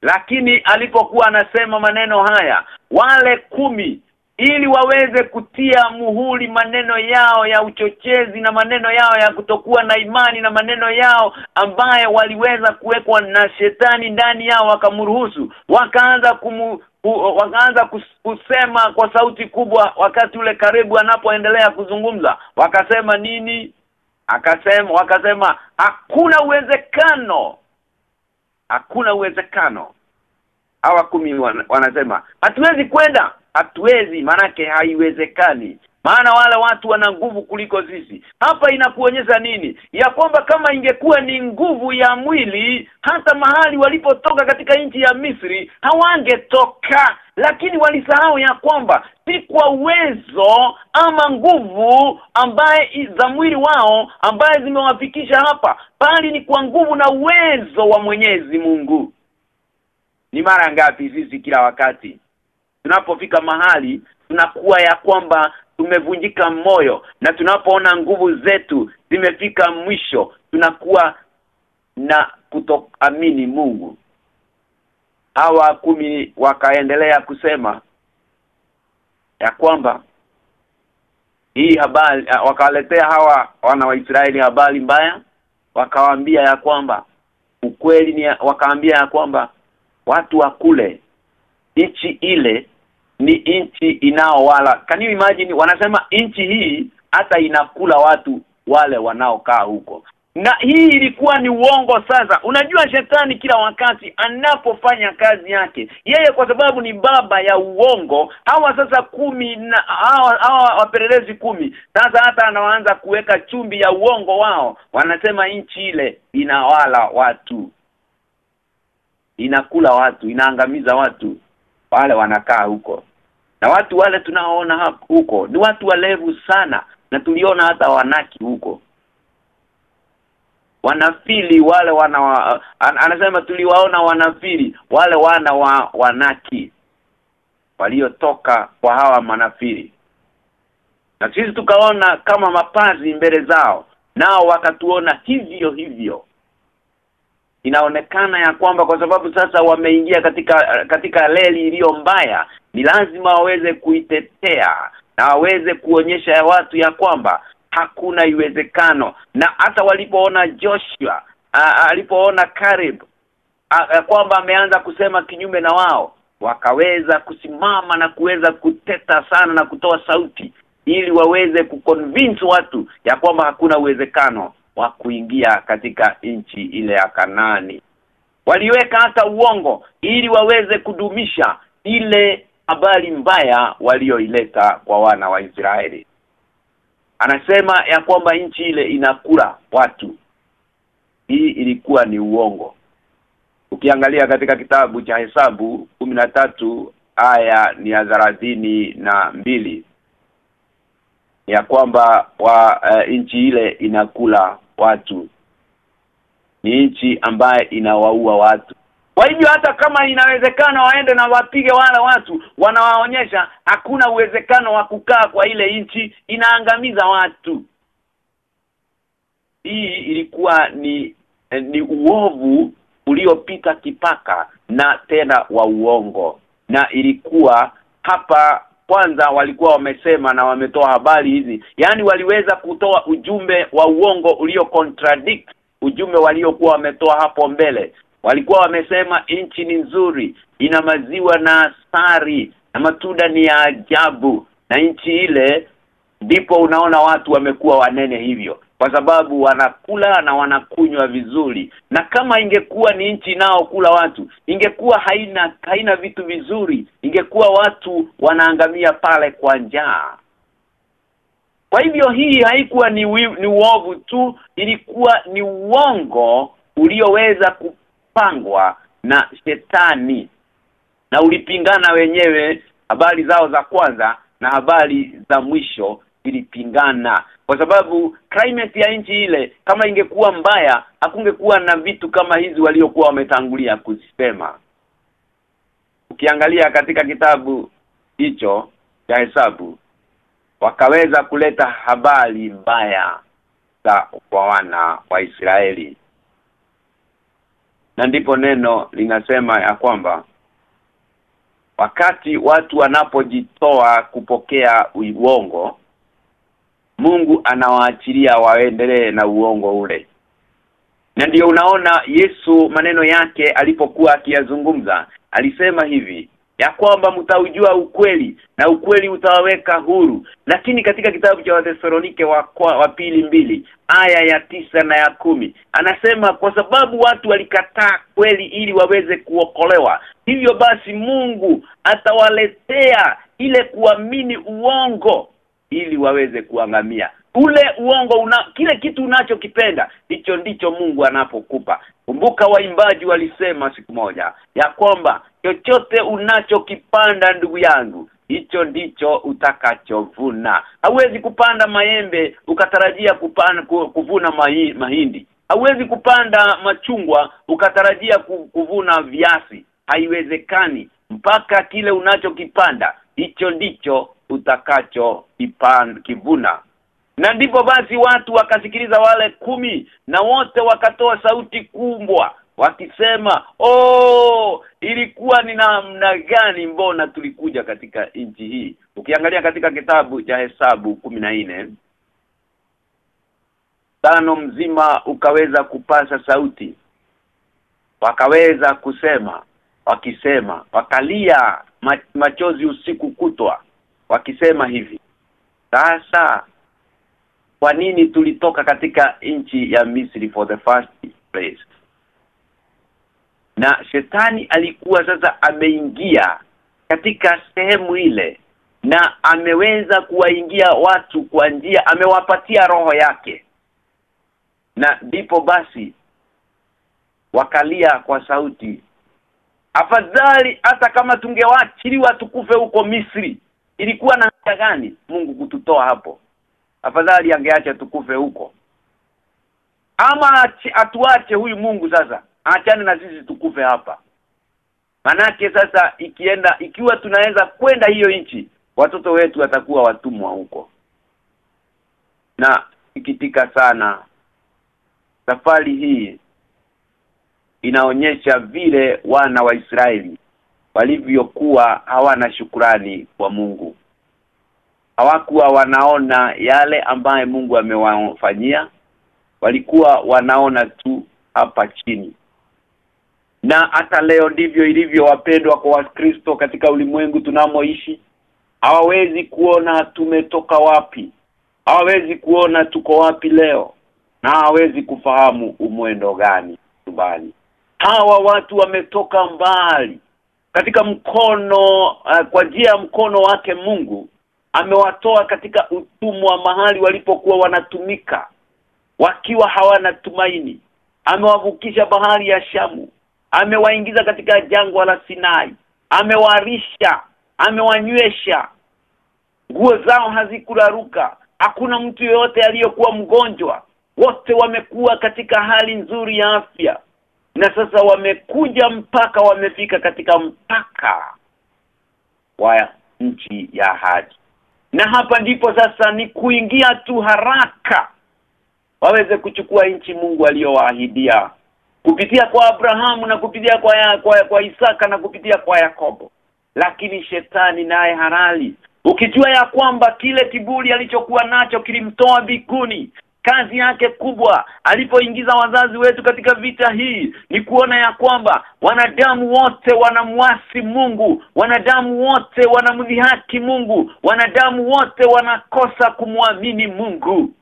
Speaker 1: Lakini alipokuwa anasema maneno haya wale kumi ili waweze kutia muhuri maneno yao ya uchochezi na maneno yao ya kutokuwa na imani na maneno yao ambaye waliweza kuwekwa na shetani ndani yao wakamruhusu. Wakaanza kumu wakaanza kusema kwa sauti kubwa wakati ule karibu anapoendelea kuzungumza. Wakasema nini? Akasema wakasema hakuna uwezekano hakuna uwezekano hawa kumi wan, wanasema hatuwezi kwenda. Hatuwezi manake haiwezekani. Maana wale watu wana nguvu kuliko sisi. Hapa inakuonyesha nini? Ya kwamba kama ingekuwa ni nguvu ya mwili hata mahali walipotoka katika nchi ya Misri hawangetoka. Lakini walisahau ya kwamba si kwa uwezo ama nguvu ambaye za mwili wao ambaye zimewafikisha hapa bali ni kwa nguvu na uwezo wa Mwenyezi Mungu ni mara ngapi sisi kila wakati? Tunapofika mahali tunakuwa ya kwamba tumevunjika moyo na tunapoona nguvu zetu zimefika mwisho tunakuwa na kutoamini Mungu. Hawa kumi wakaendelea kusema ya kwamba hii habari wakaletea hawa wana wa Israeli habari mbaya wakawaambia ya kwamba ukweli ni wakaambia ya kwamba watu wa kule. Nchi ile ni nchi inaowala. Can you imagine? Wanasema nchi hii hata inakula watu wale wanaokaa huko. Na hii ilikuwa ni uongo sasa. Unajua shetani kila wakati anapofanya kazi yake. Yeye kwa sababu ni baba ya uongo hawa sasa kumi na hawa, hawa wapelelezi kumi sasa hata anaanza kuweka chumbi ya uongo wao. Wanasema nchi ile inawala watu inakula watu inaangamiza watu wale wanakaa huko. Na watu wale tunaoona huko ni watu walevu sana na tuliona hata wanaki huko. Wanafili wale wana wa, an, anasema tuliwaona wanafili wale wana wa wanaki waliotoka kwa hawa manafili. Na sisi tukaona kama mapazi mbele zao nao wakatuona hivyo hivyo inaonekana ya kwamba kwa sababu sasa wameingia katika katika leli iliyo mbaya ni lazima waweze kuitetea na waweze kuonyesha ya watu ya kwamba hakuna iwezekano. Na hata walipoona Joshua alipoona Caleb kwamba ameanza kusema kinyume na wao wakaweza kusimama na kuweza kuteta sana na kutoa sauti ili waweze kuconvince watu ya kwamba hakuna uwezekano wa kuingia katika nchi ile ya Kanani. Waliweka hata uongo ili waweze kudumisha ile habari mbaya walioileta kwa wana wa Israeli. Anasema ya kwamba nchi ile inakula watu. Hii ilikuwa ni uongo. Ukiangalia katika kitabu cha hesabu tatu aya ni ya thelathini na mbili ya kwamba wa uh, nchi ile inakula watu. Ni nchi ambaye inawaua watu. Kwa hivyo hata kama inawezekana waende na wapige wale watu wanawaonyesha hakuna uwezekano wa kukaa kwa ile nchi inaangamiza watu. Hii ilikuwa ni ni uovu uliopita kipaka na tena wa uongo. Na ilikuwa hapa kwanza walikuwa wamesema na wametoa habari hizi. Yani waliweza kutoa ujumbe wa uongo ulio contradict ujumbe waliokuwa wametoa hapo mbele. Walikuwa wamesema nchi ni nzuri ina maziwa na asari na matunda ni ya ajabu. Na nchi ile ndipo unaona watu wamekuwa wanene hivyo kwa sababu wanakula na wanakunywa vizuri. Na kama ingekuwa ni nchi nao kula watu ingekuwa haina haina vitu vizuri ingekuwa watu wanaangamia pale kwa njaa. Kwa hivyo hii haikuwa ni, ni uovu tu ilikuwa ni uongo ulioweza kupangwa na shetani. Na ulipingana wenyewe habari zao za kwanza na habari za mwisho ilipingana. Kwa sababu climate ya nchi ile kama ingekuwa mbaya hakungekuwa na vitu kama hizi waliokuwa wametangulia kuzisema. Ukiangalia katika kitabu hicho cha hesabu wakaweza kuleta habari mbaya za kwa wana wa Israeli. Na ndipo neno linasema ya kwamba wakati watu wanapojitoa kupokea uongo Mungu anawaachilia waendelee na uongo ule. Na ndiyo unaona Yesu maneno yake alipokuwa akiyazungumza alisema hivi ya kwamba mtaujua ukweli na ukweli utawaweka huru. Lakini katika kitabu cha Wathesalonike wa, wa pili mbili aya ya tisa na ya kumi anasema kwa sababu watu walikataa kweli ili waweze kuokolewa hivyo basi Mungu atawaletea ile kuamini uongo ili waweze kuangamia. Ule uongo una kile kitu unachokipenda hicho ndicho Mungu anapokupa. Kumbuka waimbaji walisema siku moja ya kwamba chochote unachokipanda ndugu yangu hicho ndicho utakachovuna. Hauwezi kupanda maembe ukatarajia kupanda kuvuna mahi, mahindi. Hauwezi kupanda machungwa ukatarajia kuvuna viasi haiwezekani. Mpaka kile unachokipanda hicho ndicho utakacho ipan kivuna. Na ndipo basi watu wakasikiliza wale kumi na wote wakatoa sauti kubwa wakisema oh ilikuwa ni namna gani mbona tulikuja katika nchi hii? Ukiangalia katika kitabu cha hesabu kumi na nne tano mzima ukaweza kupasa sauti. Wakaweza kusema wakisema wakalia machozi usiku kutwa wakisema hivi sasa kwa nini tulitoka katika nchi ya Misri for the first place? Na shetani alikuwa sasa ameingia katika sehemu ile na ameweza kuwaingia watu kwa njia amewapatia roho yake. Na ndipo basi wakalia kwa sauti afadhali hata kama tungewachiliwa tukufe huko Misri ilikuwa na haja gani Mungu kututoa hapo? Afadhali angeacha tukufe huko. Ama atuache huyu Mungu sasa aachane na sisi tukufe hapa. Manake sasa ikienda ikiwa tunaweza kwenda hiyo nchi watoto wetu watakuwa watumwa huko. Na ikitika sana safari hii inaonyesha vile wana wa Israeli walivyokuwa hawana shukurani kwa Mungu. Hawakuwa wanaona yale ambaye Mungu amewafanyia walikuwa wanaona tu hapa chini. Na hata leo ndivyo ilivyo wapendwa kwa Wakristo katika ulimwengu tunamoishi. Hawawezi kuona tumetoka wapi. Hawawezi kuona tuko wapi leo. Na hawawezi kufahamu umwendo gani. Tubali hawa watu wametoka mbali. Katika mkono uh, kwa njia ya mkono wake Mungu amewatoa katika utumwa mahali walipokuwa wanatumika wakiwa hawana tumaini. Amewavukisha bahari ya Shamu amewaingiza katika jangwa la Sinai amewarisha amewanywesha. Nguo zao hazikuraruka hakuna mtu yoyote aliyokuwa mgonjwa. Wote wamekuwa katika hali nzuri ya afya na sasa wamekuja mpaka wamefika katika mpaka wa nchi ya haji na hapa ndipo sasa ni kuingia tu haraka waweze kuchukua nchi Mungu aliyowaahidia kupitia kwa Abrahamu na kupitia kwa, ya, kwa kwa Isaka na kupitia kwa Yakobo. Lakini shetani naye harali. Ukijua ya kwamba kile kiburi alichokuwa nacho kilimtoa bikuni kazi yake kubwa alipoingiza wazazi wetu katika vita hii ni kuona ya kwamba wanadamu wote wanamwasi Mungu wanadamu wote wanamdhihaki Mungu wanadamu wote wanakosa kumwamini Mungu.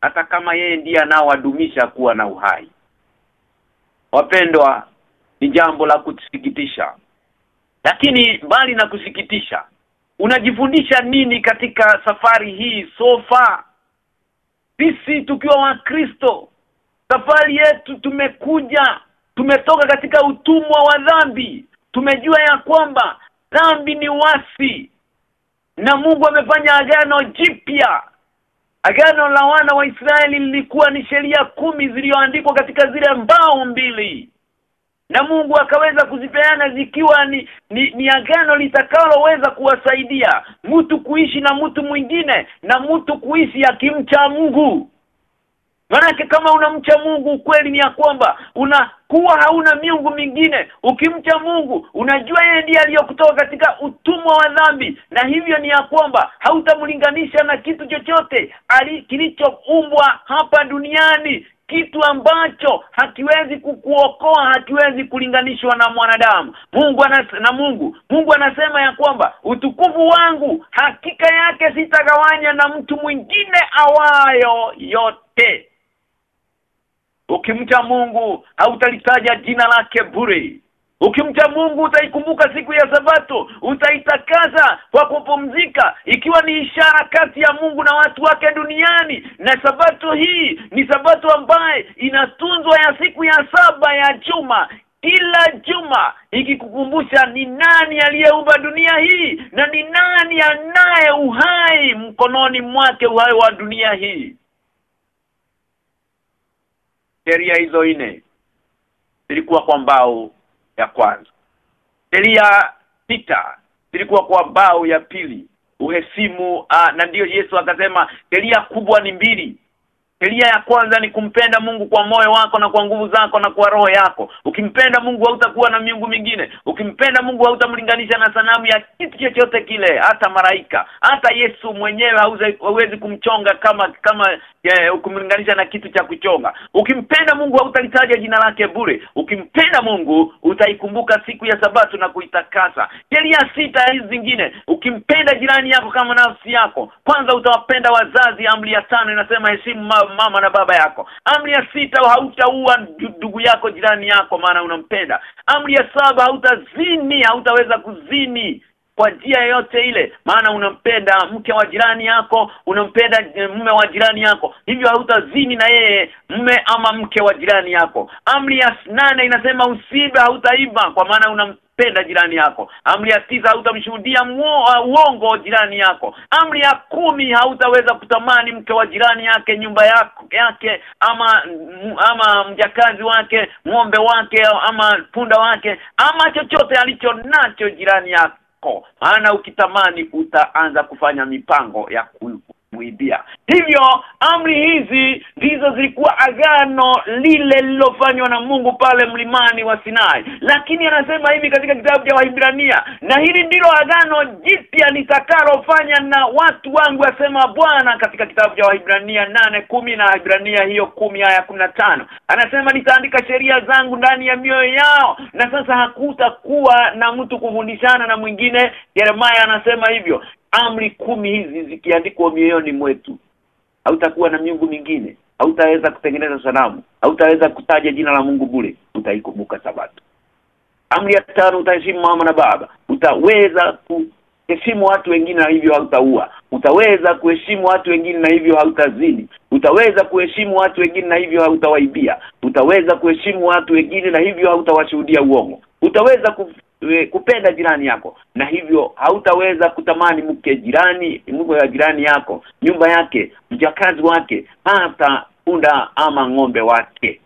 Speaker 1: Hata kama yeye ndiye anaowadumisha kuwa na uhai. Wapendwa ni jambo la kusikitisha. Lakini mbali na kusikitisha unajifundisha nini katika safari hii so far sisi tukiwa wakristo safari yetu tumekuja tumetoka katika utumwa wa dhambi. Tumejua ya kwamba dhambi ni wasi
Speaker 2: na Mungu amefanya agano jipya. Agano la wana wa Israeli lilikuwa ni sheria kumi zilizoandikwa katika zile mbao mbili na Mungu akaweza kuzipeana zikiwa ni, ni, ni agano litakaloweza kuwasaidia mtu kuishi na mtu mwingine na mtu kuishi akimcha Mungu. Manake kama unamcha Mungu ukweli ni ya kwamba unakuwa hauna miungu mingine. Ukimcha Mungu unajua yeye ndiye aliyokutoa katika utumwa wa dhambi na hivyo ni ya kwamba hautamlinganisha na kitu chochote kilichoumbwa hapa duniani kitu ambacho hakiwezi kukuokoa hakiwezi kulinganishwa na mwanadamu. Mungu anas, na Mungu. Mungu anasema ya kwamba utukufu wangu hakika yake sitagawanya na mtu mwingine awayo yote. Ukimcha Mungu hautalitaja jina lake bure Ukimcha Mungu utaikumbuka siku ya sabato, utaitakaza kwa kupumzika ikiwa ni ishara kati ya Mungu na watu wake duniani. Na sabato hii ni sabato ambaye inatunzwa ya siku ya saba ya juma kila juma ikikukumbusha ni nani aliyeumba dunia hii na ni nani anaye uhai mkononi mwake uhai wa dunia hii. Sheria hizo nne zilikuwa kwa mbao ya kwanza. Sheria sita zilikuwa kwa bao ya pili. Uhesimu uh, na ndiyo Yesu akasema sheria kubwa ni mbili. Sheria ya kwanza ni kumpenda Mungu kwa moyo wako na kwa nguvu zako na kwa roho yako. Ukimpenda Mungu hautakuwa na miungu mingine. Ukimpenda Mungu hautamlinganisha na sanamu ya kitu chochote kile, hata maraika. Hata Yesu mwenyewe hauwezi kumchonga kama kama ukimlinganisha na kitu cha kuchonga. Ukimpenda Mungu hautalitaja jina lake bure. Ukimpenda Mungu utaikumbuka siku ya sabato na kuitakasa. Sheria sita hizi zingine, ukimpenda jirani yako kama nafsi yako, kwanza utawapenda wazazi. Amri ya tano inasema heshimu mama na baba yako. Amri ya sita hautaua ndugu yako jirani yako maana unampenda. Amri ya saba hautazini, hautaweza kuzini kwa njia yoyote ile maana unampenda mke wa jirani yako unampenda mume wa jirani yako hivyo hautazini na yeye mume ama mke wa jirani yako amri ya nane inasema usibe hautaiba kwa maana unampenda jirani yako. Amri ya tisa hautamshuhudia uh, uongo jirani yako. Amri ya kumi hautaweza kutamani mke wa jirani yake nyumba yako yake ama ama mjakazi wake ng'ombe wake ama punda wake ama chochote alicho nacho jirani yako. Yako maana ukitamani utaanza kufanya mipango ya kuibia hivyo amri hizi ndizo zilikuwa agano lile lilofanywa na Mungu pale mlimani wa Sinai. Lakini anasema hivi katika kitabu cha Waibrania na hili ndilo agano jipya nitakalofanya na watu wangu asema Bwana katika kitabu cha Waibrania nane kumi na Waibrania hiyo kumi aya tano. Anasema nitaandika sheria zangu ndani ya mioyo yao na sasa hakutakuwa na mtu kufundishana na mwingine. Yeremia anasema hivyo amri kumi hizi zikiandikwa mioyoni mwetu hautakuwa na miungu mingine hautaweza kutengeneza sanamu hautaweza kutaja jina la Mungu bure utaikumbuka sabato. Amri ya tano utaheshimu mama na baba utaweza kuheshimu watu wengine na hivyo hautaua. Utaweza kuheshimu watu wengine na hivyo hautazini utaweza kuheshimu watu wengine na hivyo hautawaibia. Utaweza kuheshimu watu wengine na hivyo hautawashuhudia uongo. Utaweza ku kupenda jirani yako na hivyo hautaweza kutamani mke jirani mke wa jirani yako nyumba yake mjakazi wake hata punda ama ng'ombe wake.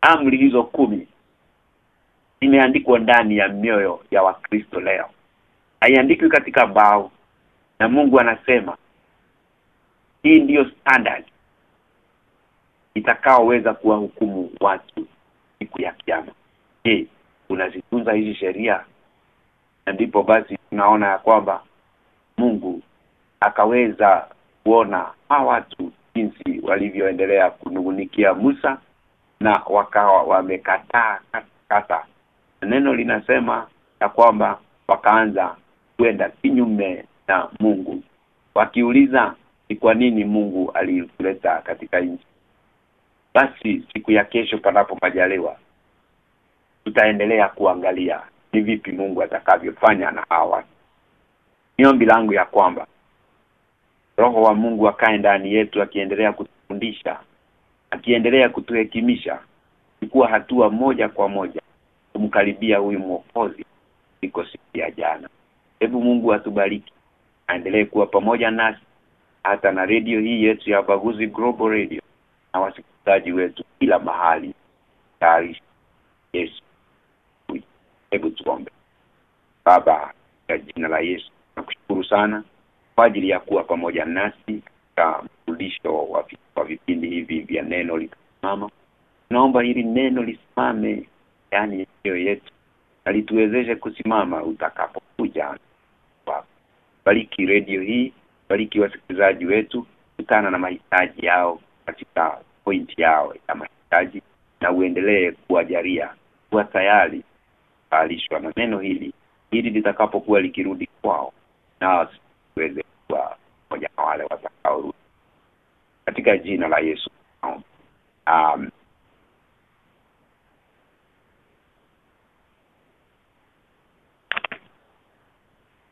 Speaker 2: Amri hizo kumi imeandikwa ndani ya mioyo ya wakristo leo haiandikwi katika bao. Na Mungu anasema hii ndiyo standard itakaoweza kuwahukumu watu siku ya kiyama. Je unazitunza hizi sheria? Na ndipo basi tunaona ya kwamba Mungu akaweza kuona hawa watu jinsi walivyoendelea kunungunikia Musa na wakawa wamekataa kata. Neno linasema ya kwamba wakaanza kwenda kinyume na Mungu. Wakiuliza ni kwa nini Mungu alituleta katika nchi? Basi siku ya kesho panapo majaliwa tutaendelea kuangalia ni vipi Mungu atakavyofanya na hawa niombi langu ya kwamba roho wa Mungu akae ndani yetu akiendelea kutufundisha akiendelea kutuhekimisha kuwa hatua moja kwa moja kumkaribia huyu mwokozi siku ya jana hebu Mungu atubariki. Aendelee kuwa pamoja nasi hata na redio hii yetu ya Baguzi Global Radio na wasikilizaji wetu kila mahali. Taarifa Yesu. Hebu tuombe. Baba kwa jina la Yesu nakushukuru sana kwa ajili ya kuwa pamoja nasi katika mfundisho wa, vipindi hivi vya neno likasimama. Naomba hili neno lisimame yani yetu na lituwezeshe kusimama utakapokuja bariki redio hii bariki wasikilizaji wetu kutana na mahitaji yao katika pointi yao ya mahitaji na uendelee kuwajalia kuwa tayari alishwa na neno hili ili litakapokuwa likirudi kwao na tuweze kuwa moja na wale watakaorudi. Katika jina la Yesu um,